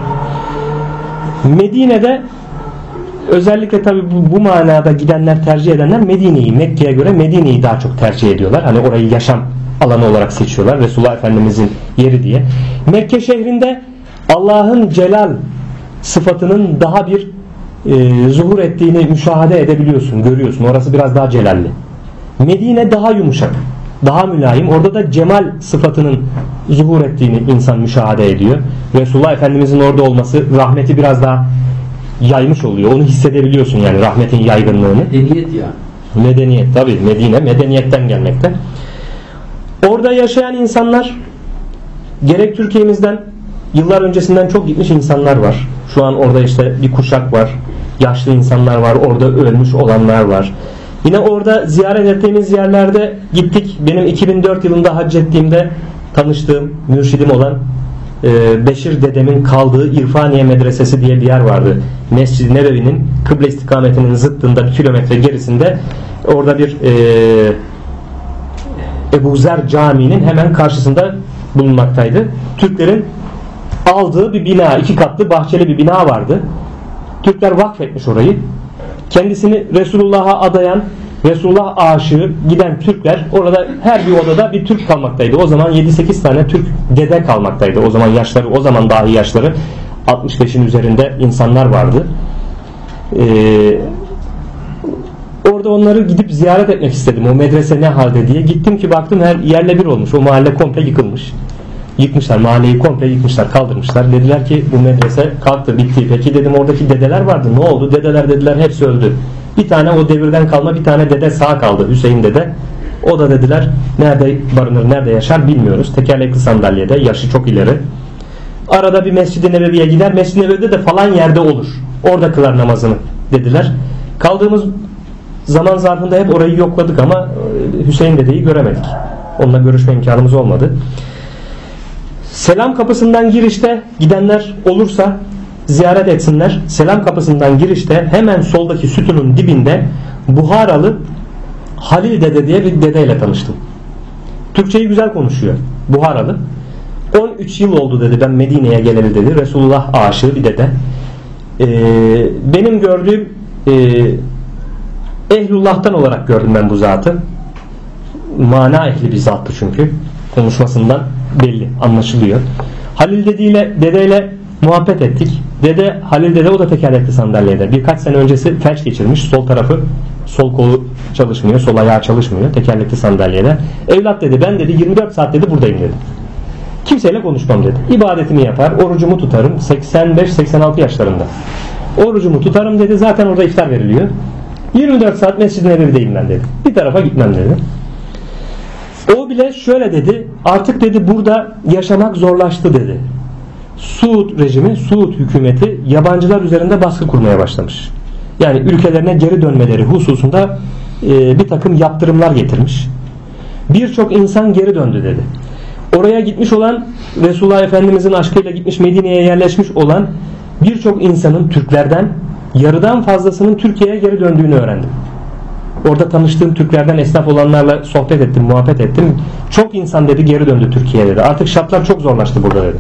Medine'de özellikle tabii bu, bu manada gidenler tercih edenler Medine'yi Mekke'ye göre Medine'yi daha çok tercih ediyorlar. Hani orayı yaşam alanı olarak seçiyorlar. Resulullah Efendimizin yeri diye. Mekke şehrinde Allah'ın celal sıfatının daha bir e, zuhur ettiğini müşahede edebiliyorsun, görüyorsun. Orası biraz daha celalli. Medine daha yumuşak, daha mülayim. Orada da cemal sıfatının zuhur ettiğini insan müşahede ediyor. Resulullah Efendimizin orada olması rahmeti biraz daha yaymış oluyor. Onu hissedebiliyorsun yani rahmetin yaygınlığını. Medeniyet yani. Medeniyet tabi Medine medeniyetten gelmekte. Orada yaşayan insanlar gerek Türkiye'mizden yıllar öncesinden çok gitmiş insanlar var. Şu an orada işte bir kuşak var. Yaşlı insanlar var. Orada ölmüş olanlar var. Yine orada ziyaret ettiğimiz yerlerde gittik. Benim 2004 yılında hac ettiğimde tanıştığım, mürşidim olan e, Beşir dedemin kaldığı İrfaniye Medresesi diye bir yer vardı. Mescid-i Nebevi'nin kıble istikametinin zıttında bir kilometre gerisinde orada bir e, Ebu Zer Camii'nin hemen karşısında bulunmaktaydı. Türklerin aldığı bir bina, iki katlı bahçeli bir bina vardı. Türkler vakfetmiş orayı. Kendisini Resulullah'a adayan, Resulullah aşığı giden Türkler orada her bir odada bir Türk kalmaktaydı. O zaman 7-8 tane Türk dede kalmaktaydı. O zaman yaşları, o zaman dahi yaşları 65'in üzerinde insanlar vardı. Ee, orada onları gidip ziyaret etmek istedim. O medrese ne halde diye. Gittim ki baktım her yerle bir olmuş. O mahalle komple yıkılmış. Yıkmışlar. Mahalleyi komple yıkmışlar. Kaldırmışlar. Dediler ki bu medrese kalktı bitti. Peki dedim oradaki dedeler vardı. Ne oldu? Dedeler dediler hepsi öldü. Bir tane o devirden kalma bir tane dede sağ kaldı. Hüseyin dede. O da dediler nerede barınır nerede yaşar bilmiyoruz. Tekerlekli sandalyede yaşı çok ileri. Arada bir Mescid-i Nebevi'ye gider. Mescid-i Nebevi'de de falan yerde olur. Orada kılar namazını dediler. Kaldığımız zaman zarfında hep orayı yokladık ama e, Hüseyin dedeyi göremedik. Onunla görüşme imkanımız olmadı. Selam kapısından girişte gidenler olursa ziyaret etsinler. Selam kapısından girişte hemen soldaki sütunun dibinde Buharalı Halil dede diye bir dedeyle tanıştım. Türkçeyi güzel konuşuyor. Buharalı. 13 yıl oldu dedi ben Medine'ye geleli dedi. Resulullah aşığı bir dede. Ee, benim gördüğüm e, Ehlullah'tan olarak gördüm ben bu zatı. Mana ehli bir zattı çünkü. Konuşmasından belli, anlaşılıyor. Halil dediğiyle, dedeyle muhabbet ettik. Dede, Halil dede o da tekerlekli sandalyede. Birkaç sene öncesi felç geçirmiş. Sol tarafı, sol kolu çalışmıyor, sol ayağı çalışmıyor. Tekerlekli sandalyede. Evlat dedi, ben dedi 24 saat dedi buradayım dedi. Kimseyle konuşmam dedi. İbadetimi yapar, orucumu tutarım. 85-86 yaşlarında. Orucumu tutarım dedi. Zaten orada iftar veriliyor. 24 saat Mescid-i Nebevi'deyim ben dedi. Bir tarafa gitmem dedi. O bile şöyle dedi. Artık dedi burada yaşamak zorlaştı dedi. Suud rejimi, Suud hükümeti yabancılar üzerinde baskı kurmaya başlamış. Yani ülkelerine geri dönmeleri hususunda e, bir takım yaptırımlar getirmiş. Birçok insan geri döndü dedi. Oraya gitmiş olan Resulullah Efendimizin aşkıyla gitmiş Medine'ye yerleşmiş olan birçok insanın Türklerden yarıdan fazlasının Türkiye'ye geri döndüğünü öğrendim. Orada tanıştığım Türklerden esnaf olanlarla sohbet ettim, muhabbet ettim. Çok insan dedi geri döndü Türkiye'ye dedi. Artık şartlar çok zorlaştı burada dedi.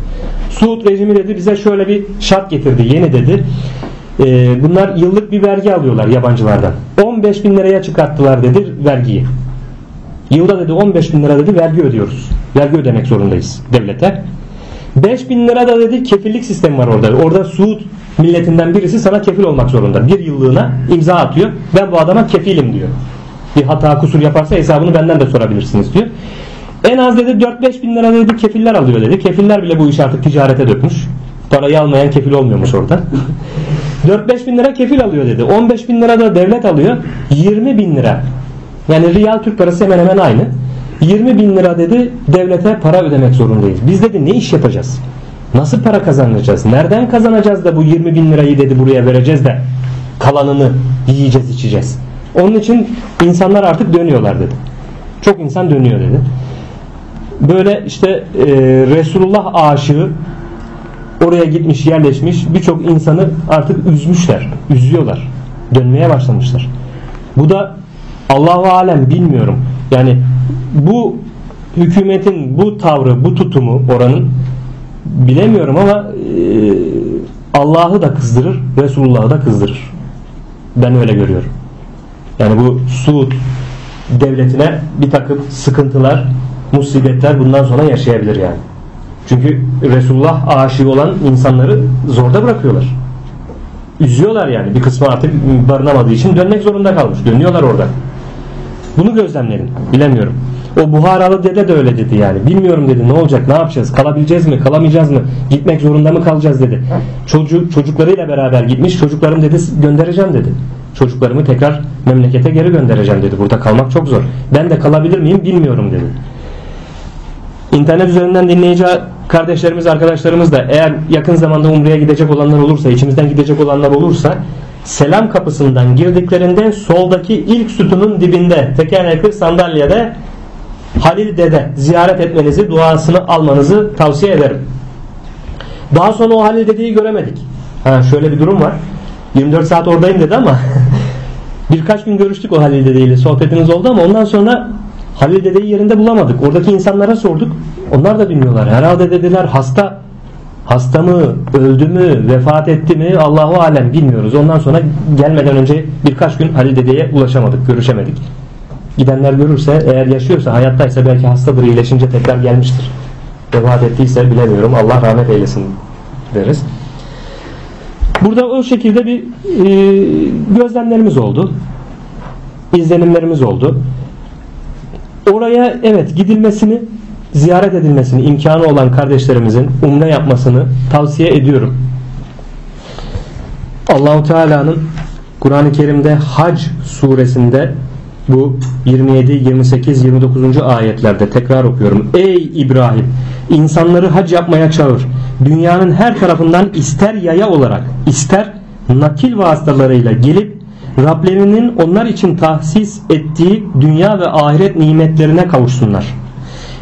Suud rejimi dedi bize şöyle bir şart getirdi yeni dedi. Ee, bunlar yıllık bir vergi alıyorlar yabancılardan. 15 bin liraya çıkarttılar dedi vergiyi. Yılda dedi 15 bin lira dedi vergi ödüyoruz. Vergi ödemek zorundayız devlete. 5 bin lira da dedi kefillik sistemi var orada. Orada Suud milletinden birisi sana kefil olmak zorunda. Bir yıllığına imza atıyor. Ben bu adama kefilim diyor. Bir hata kusur yaparsa hesabını benden de sorabilirsiniz diyor. En az dedi 4-5 bin lira dedi kefiller alıyor dedi. Kefiller bile bu işi artık ticarete dökmüş. Parayı almayan kefil olmuyormuş orada. 4-5 bin lira kefil alıyor dedi. 15 bin lira da devlet alıyor. 20 bin lira. Yani riyal Türk parası hemen hemen aynı. 20 bin lira dedi devlete para ödemek zorundayız. Biz dedi ne iş yapacağız? Nasıl para kazanacağız? Nereden kazanacağız da bu 20 bin lirayı dedi buraya vereceğiz de kalanını yiyeceğiz içeceğiz. Onun için insanlar artık dönüyorlar dedi. Çok insan dönüyor dedi. Böyle işte e, Resulullah aşığı oraya gitmiş yerleşmiş birçok insanı artık üzmüşler. Üzüyorlar. Dönmeye başlamışlar. Bu da Allahu alem bilmiyorum. Yani bu hükümetin bu tavrı, bu tutumu oranın bilemiyorum ama e, Allah'ı da kızdırır, Resulullah'ı da kızdırır. Ben öyle görüyorum. Yani bu Suud devletine bir takım sıkıntılar, musibetler bundan sonra yaşayabilir yani. Çünkü Resulullah aşığı olan insanları zorda bırakıyorlar. Üzüyorlar yani. Bir kısmı artık barınamadığı için dönmek zorunda kalmış. Dönüyorlar orada. Bunu gözlemledim. Bilemiyorum. O Buharalı dede de öyle dedi yani. Bilmiyorum dedi ne olacak ne yapacağız kalabileceğiz mi kalamayacağız mı gitmek zorunda mı kalacağız dedi. Çocuk, çocuklarıyla beraber gitmiş çocuklarım dedi göndereceğim dedi. Çocuklarımı tekrar memlekete geri göndereceğim dedi. Burada kalmak çok zor. Ben de kalabilir miyim bilmiyorum dedi. İnternet üzerinden dinleyici kardeşlerimiz arkadaşlarımız da eğer yakın zamanda Umre'ye gidecek olanlar olursa içimizden gidecek olanlar olursa selam kapısından girdiklerinde soldaki ilk sütunun dibinde tekerlekli sandalyede Halil Dede ziyaret etmenizi, duasını almanızı tavsiye ederim. Daha sonra o Halil Dede'yi göremedik. Ha, şöyle bir durum var. 24 saat oradayım dedi ama birkaç gün görüştük o Halil Dede ile sohbetimiz oldu ama ondan sonra Halil Dede'yi yerinde bulamadık. Oradaki insanlara sorduk. Onlar da bilmiyorlar. Herhalde dediler hasta hasta mı, öldü mü, vefat etti mi Allahu alem bilmiyoruz. Ondan sonra gelmeden önce birkaç gün Halil Dede'ye ulaşamadık, görüşemedik. Gidenler görürse eğer yaşıyorsa hayattaysa belki hastadır iyileşince tekrar gelmiştir. Vefat ettiyse bilemiyorum Allah rahmet eylesin deriz. Burada o şekilde bir e, gözlemlerimiz oldu. izlenimlerimiz oldu. Oraya evet gidilmesini ziyaret edilmesini imkanı olan kardeşlerimizin umre yapmasını tavsiye ediyorum. Allahu Teala'nın Kur'an-ı Kerim'de Hac suresinde bu 27, 28, 29. ayetlerde tekrar okuyorum. Ey İbrahim! insanları hac yapmaya çağır. Dünyanın her tarafından ister yaya olarak, ister nakil vasıtalarıyla gelip Rablerinin onlar için tahsis ettiği dünya ve ahiret nimetlerine kavuşsunlar.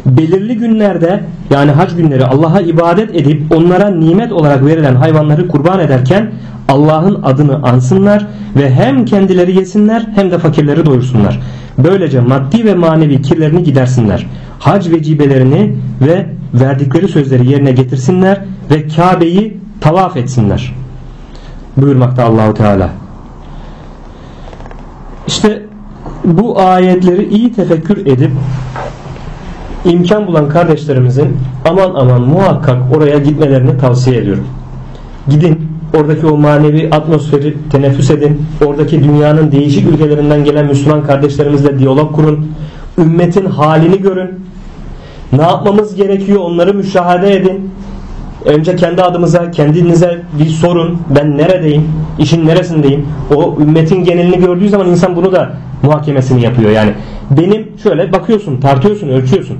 Belirli günlerde yani hac günleri Allah'a ibadet edip onlara nimet olarak verilen hayvanları kurban ederken Allah'ın adını ansınlar ve hem kendileri yesinler hem de fakirleri doyursunlar. Böylece maddi ve manevi kirlerini gidersinler. Hac vecibelerini ve verdikleri sözleri yerine getirsinler ve Kabe'yi tavaf etsinler. Buyurmakta Allahu Teala. İşte bu ayetleri iyi tefekkür edip imkan bulan kardeşlerimizin aman aman muhakkak oraya gitmelerini tavsiye ediyorum. Gidin oradaki o manevi atmosferi teneffüs edin. Oradaki dünyanın değişik ülkelerinden gelen Müslüman kardeşlerimizle diyalog kurun. Ümmetin halini görün. Ne yapmamız gerekiyor onları müşahede edin. Önce kendi adımıza, kendinize bir sorun. Ben neredeyim? İşin neresindeyim? O ümmetin genelini gördüğü zaman insan bunu da muhakemesini yapıyor. Yani benim şöyle bakıyorsun, tartıyorsun, ölçüyorsun.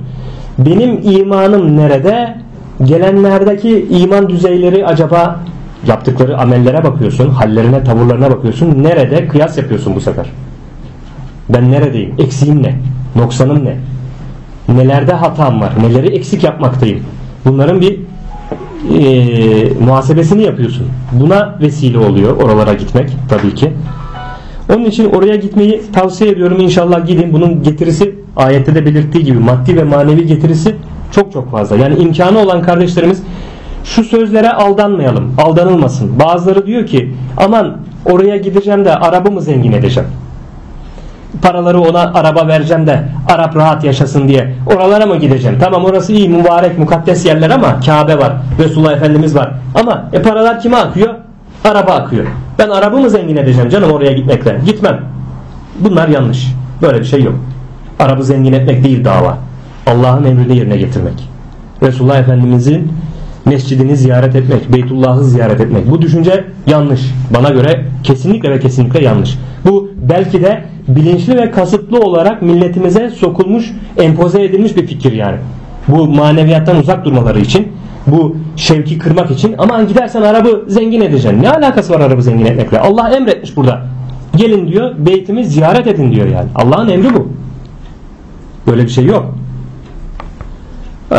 Benim imanım nerede? Gelenlerdeki iman düzeyleri acaba yaptıkları amellere bakıyorsun, hallerine, tavırlarına bakıyorsun. Nerede? Kıyas yapıyorsun bu sefer. Ben neredeyim? Eksiğim ne? Noksanım ne? Nelerde hatam var? Neleri eksik yapmaktayım? Bunların bir e, muhasebesini yapıyorsun. Buna vesile oluyor oralara gitmek tabii ki. Onun için oraya gitmeyi tavsiye ediyorum. İnşallah gidin. Bunun getirisi ayette de belirttiği gibi maddi ve manevi getirisi çok çok fazla. Yani imkanı olan kardeşlerimiz şu sözlere aldanmayalım. Aldanılmasın. Bazıları diyor ki aman oraya gideceğim de arabamı zengin edeceğim. Paraları ona araba vereceğim de Arap rahat yaşasın diye. Oralara mı gideceğim? Tamam orası iyi mübarek mukaddes yerler ama Kabe var. Resulullah Efendimiz var. Ama e paralar kime akıyor? Araba akıyor. Ben arabamı zengin edeceğim canım oraya gitmekle. Gitmem. Bunlar yanlış. Böyle bir şey yok. Arabı zengin etmek değil dava. Allah'ın emrini yerine getirmek. Resulullah Efendimizin mescidini ziyaret etmek, Beytullah'ı ziyaret etmek. Bu düşünce yanlış. Bana göre kesinlikle ve kesinlikle yanlış. Bu belki de bilinçli ve kasıtlı olarak milletimize sokulmuş, empoze edilmiş bir fikir yani. Bu maneviyattan uzak durmaları için, bu şevki kırmak için ama gidersen arabı zengin edeceksin. Ne alakası var arabı zengin etmekle? Allah emretmiş burada. Gelin diyor, beytimi ziyaret edin diyor yani. Allah'ın emri bu. Böyle bir şey yok. Ee,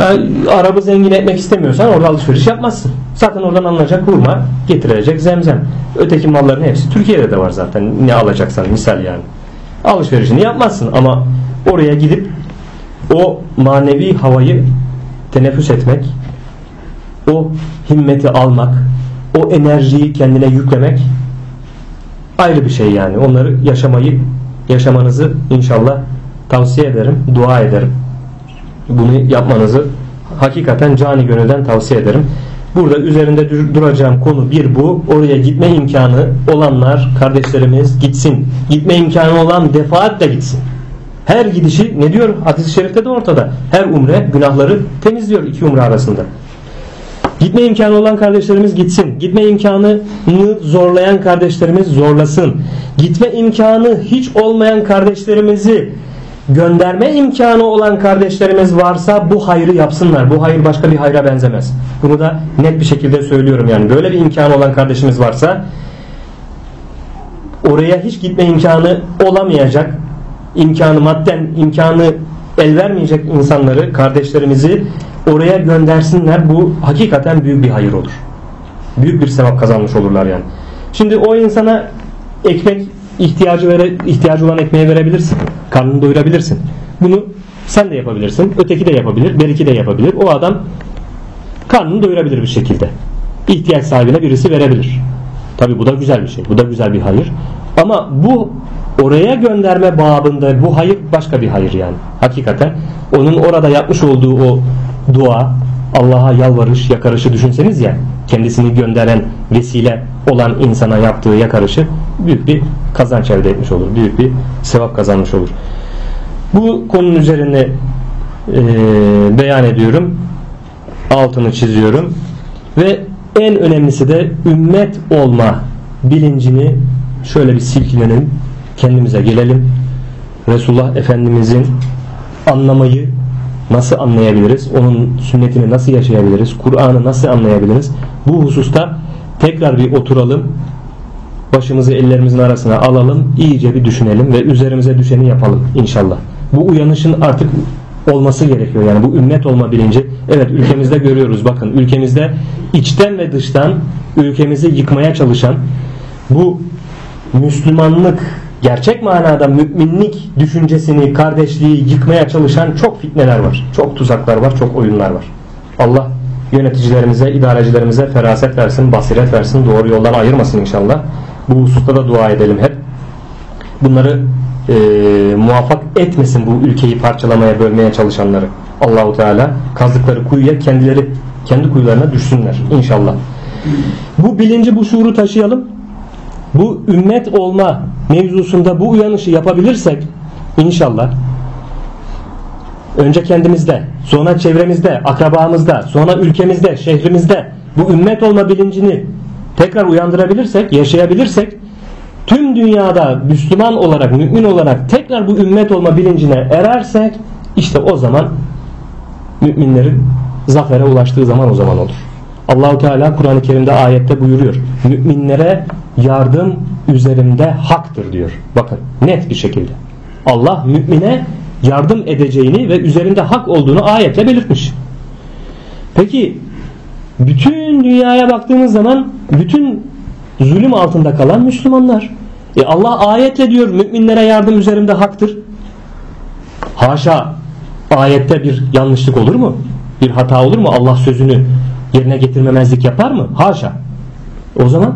arabı zengin etmek istemiyorsan orada alışveriş yapmazsın. Zaten oradan alınacak hurma getirecek zemzem. Öteki malların hepsi Türkiye'de de var zaten. Ne alacaksan misal yani. Alışverişini yapmazsın ama oraya gidip o manevi havayı teneffüs etmek, o himmeti almak, o enerjiyi kendine yüklemek ayrı bir şey yani. Onları yaşamayı, yaşamanızı inşallah tavsiye ederim, dua ederim bunu yapmanızı hakikaten cani gönülden tavsiye ederim. Burada üzerinde duracağım konu bir bu. Oraya gitme imkanı olanlar kardeşlerimiz gitsin. Gitme imkanı olan defaatle gitsin. Her gidişi ne diyor? Hadis-i şerifte de ortada. Her umre günahları temizliyor iki umre arasında. Gitme imkanı olan kardeşlerimiz gitsin. Gitme imkanını zorlayan kardeşlerimiz zorlasın. Gitme imkanı hiç olmayan kardeşlerimizi gönderme imkanı olan kardeşlerimiz varsa bu hayrı yapsınlar. Bu hayır başka bir hayra benzemez. Bunu da net bir şekilde söylüyorum. Yani böyle bir imkanı olan kardeşimiz varsa oraya hiç gitme imkanı olamayacak imkanı madden imkanı el vermeyecek insanları kardeşlerimizi oraya göndersinler. Bu hakikaten büyük bir hayır olur. Büyük bir sevap kazanmış olurlar yani. Şimdi o insana ekmek ihtiyacı vere, ihtiyacı olan ekmeği verebilirsin. Karnını doyurabilirsin. Bunu sen de yapabilirsin. Öteki de yapabilir. Beriki de yapabilir. O adam karnını doyurabilir bir şekilde. İhtiyaç sahibine birisi verebilir. Tabi bu da güzel bir şey. Bu da güzel bir hayır. Ama bu oraya gönderme babında bu hayır başka bir hayır yani. Hakikaten onun orada yapmış olduğu o dua Allah'a yalvarış, yakarışı düşünseniz ya kendisini gönderen vesile olan insana yaptığı yakarışı büyük bir kazanç elde etmiş olur. Büyük bir sevap kazanmış olur. Bu konunun üzerine e, beyan ediyorum. Altını çiziyorum. Ve en önemlisi de ümmet olma bilincini şöyle bir silkilenelim. Kendimize gelelim. Resulullah Efendimizin anlamayı nasıl anlayabiliriz? Onun sünnetini nasıl yaşayabiliriz? Kur'an'ı nasıl anlayabiliriz? Bu hususta tekrar bir oturalım. Başımızı ellerimizin arasına alalım. iyice bir düşünelim ve üzerimize düşeni yapalım inşallah. Bu uyanışın artık olması gerekiyor. Yani bu ümmet olma bilinci. Evet ülkemizde görüyoruz. Bakın ülkemizde içten ve dıştan ülkemizi yıkmaya çalışan bu Müslümanlık gerçek manada müminlik düşüncesini, kardeşliği yıkmaya çalışan çok fitneler var. Çok tuzaklar var, çok oyunlar var. Allah yöneticilerimize, idarecilerimize feraset versin, basiret versin, doğru yoldan ayırmasın inşallah. Bu hususta da dua edelim hep. Bunları e, muvaffak etmesin bu ülkeyi parçalamaya, bölmeye çalışanları. Allahu Teala kazdıkları kuyuya kendileri kendi kuyularına düşsünler inşallah. Bu bilinci, bu şuuru taşıyalım bu ümmet olma mevzusunda bu uyanışı yapabilirsek inşallah önce kendimizde, sonra çevremizde, akrabamızda, sonra ülkemizde, şehrimizde bu ümmet olma bilincini tekrar uyandırabilirsek, yaşayabilirsek tüm dünyada Müslüman olarak, mümin olarak tekrar bu ümmet olma bilincine erersek işte o zaman müminlerin zafere ulaştığı zaman o zaman olur. Allahu Teala Kur'an-ı Kerim'de ayette buyuruyor. Müminlere yardım üzerimde haktır diyor. Bakın net bir şekilde. Allah mümine yardım edeceğini ve üzerinde hak olduğunu ayetle belirtmiş. Peki bütün dünyaya baktığımız zaman bütün zulüm altında kalan Müslümanlar. E Allah ayetle diyor müminlere yardım üzerimde haktır. Haşa ayette bir yanlışlık olur mu? Bir hata olur mu? Allah sözünü yerine getirmemezlik yapar mı? Haşa. O zaman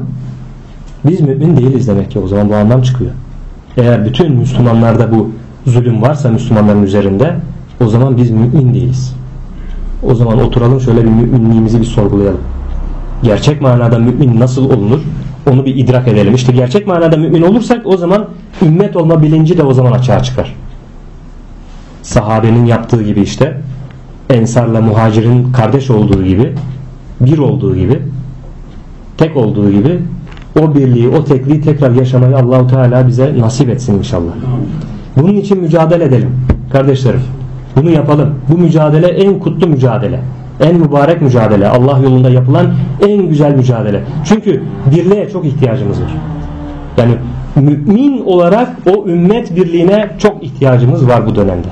biz mümin değiliz demek ki o zaman bu anlam çıkıyor. Eğer bütün Müslümanlarda bu zulüm varsa Müslümanların üzerinde o zaman biz mümin değiliz. O zaman oturalım şöyle bir müminliğimizi bir sorgulayalım. Gerçek manada mümin nasıl olunur? Onu bir idrak edelim. İşte gerçek manada mümin olursak o zaman ümmet olma bilinci de o zaman açığa çıkar. Sahabenin yaptığı gibi işte Ensar'la muhacirin kardeş olduğu gibi bir olduğu gibi tek olduğu gibi o birliği, o tekliği tekrar yaşamayı Allahu Teala bize nasip etsin inşallah. Bunun için mücadele edelim kardeşlerim. Bunu yapalım. Bu mücadele en kutlu mücadele. En mübarek mücadele. Allah yolunda yapılan en güzel mücadele. Çünkü birliğe çok ihtiyacımız var. Yani mümin olarak o ümmet birliğine çok ihtiyacımız var bu dönemde.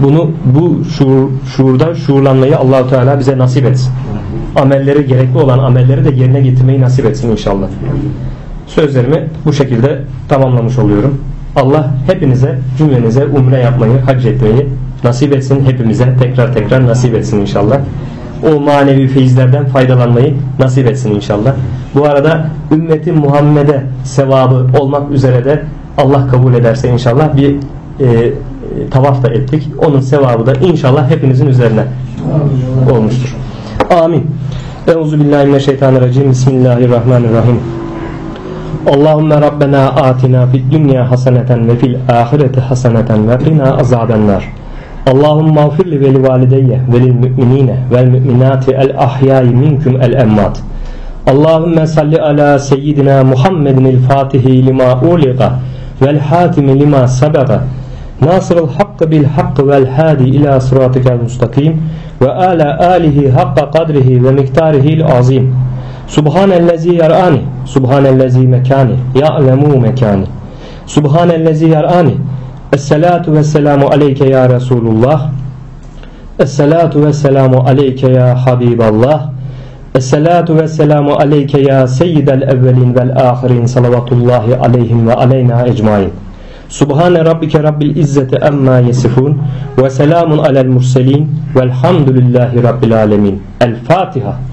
Bunu bu şuur, şuurda şuurlanmayı Allahu Teala bize nasip etsin. Amelleri gerekli olan amelleri de yerine getirmeyi nasip etsin inşallah. Sözlerimi bu şekilde tamamlamış oluyorum. Allah hepinize cümlenize umre yapmayı, hac etmeyi nasip etsin. Hepimize tekrar tekrar nasip etsin inşallah. O manevi feyizlerden faydalanmayı nasip etsin inşallah. Bu arada ümmeti Muhammed'e sevabı olmak üzere de Allah kabul ederse inşallah bir e, tavaf da ettik. Onun sevabı da inşallah hepinizin üzerine olmuştur. Amin. Euzu billahi mineşşeytanirracim. Bismillahirrahmanirrahim. Allahümme Rabbena atina fid dünya haseneten ve fil ahireti haseneten ve qina azabennar. Allahümme mağfirli ve li valideyye ve lil müminine vel müminati el ahyayi minkum el emmat. Allahümme salli ala seyyidina Muhammedin el fatihi lima uliqa vel hatimi lima sabaka Nasırıl hakkı bil hakkı vel hadi ila sıratikel mustakim ve ala alihi hakka kadrihi ve miktarihil azim. Subhanellezi yarani, subhanellezi mekani, ya'lemu mekani. Subhanellezi yarani. Esselatu ve selamu aleyke ya Resulullah. Esselatu ve selamu aleyke ya Habiballah. Esselatu ve selamu aleyke ya seyyidel evvelin vel ahirin salavatullahi aleyhim ve aleyna ecmain. Subhane rabbike rabbil izzeti emma yesifun ve selamun alel murselin velhamdülillahi rabbil alemin. El Fatiha.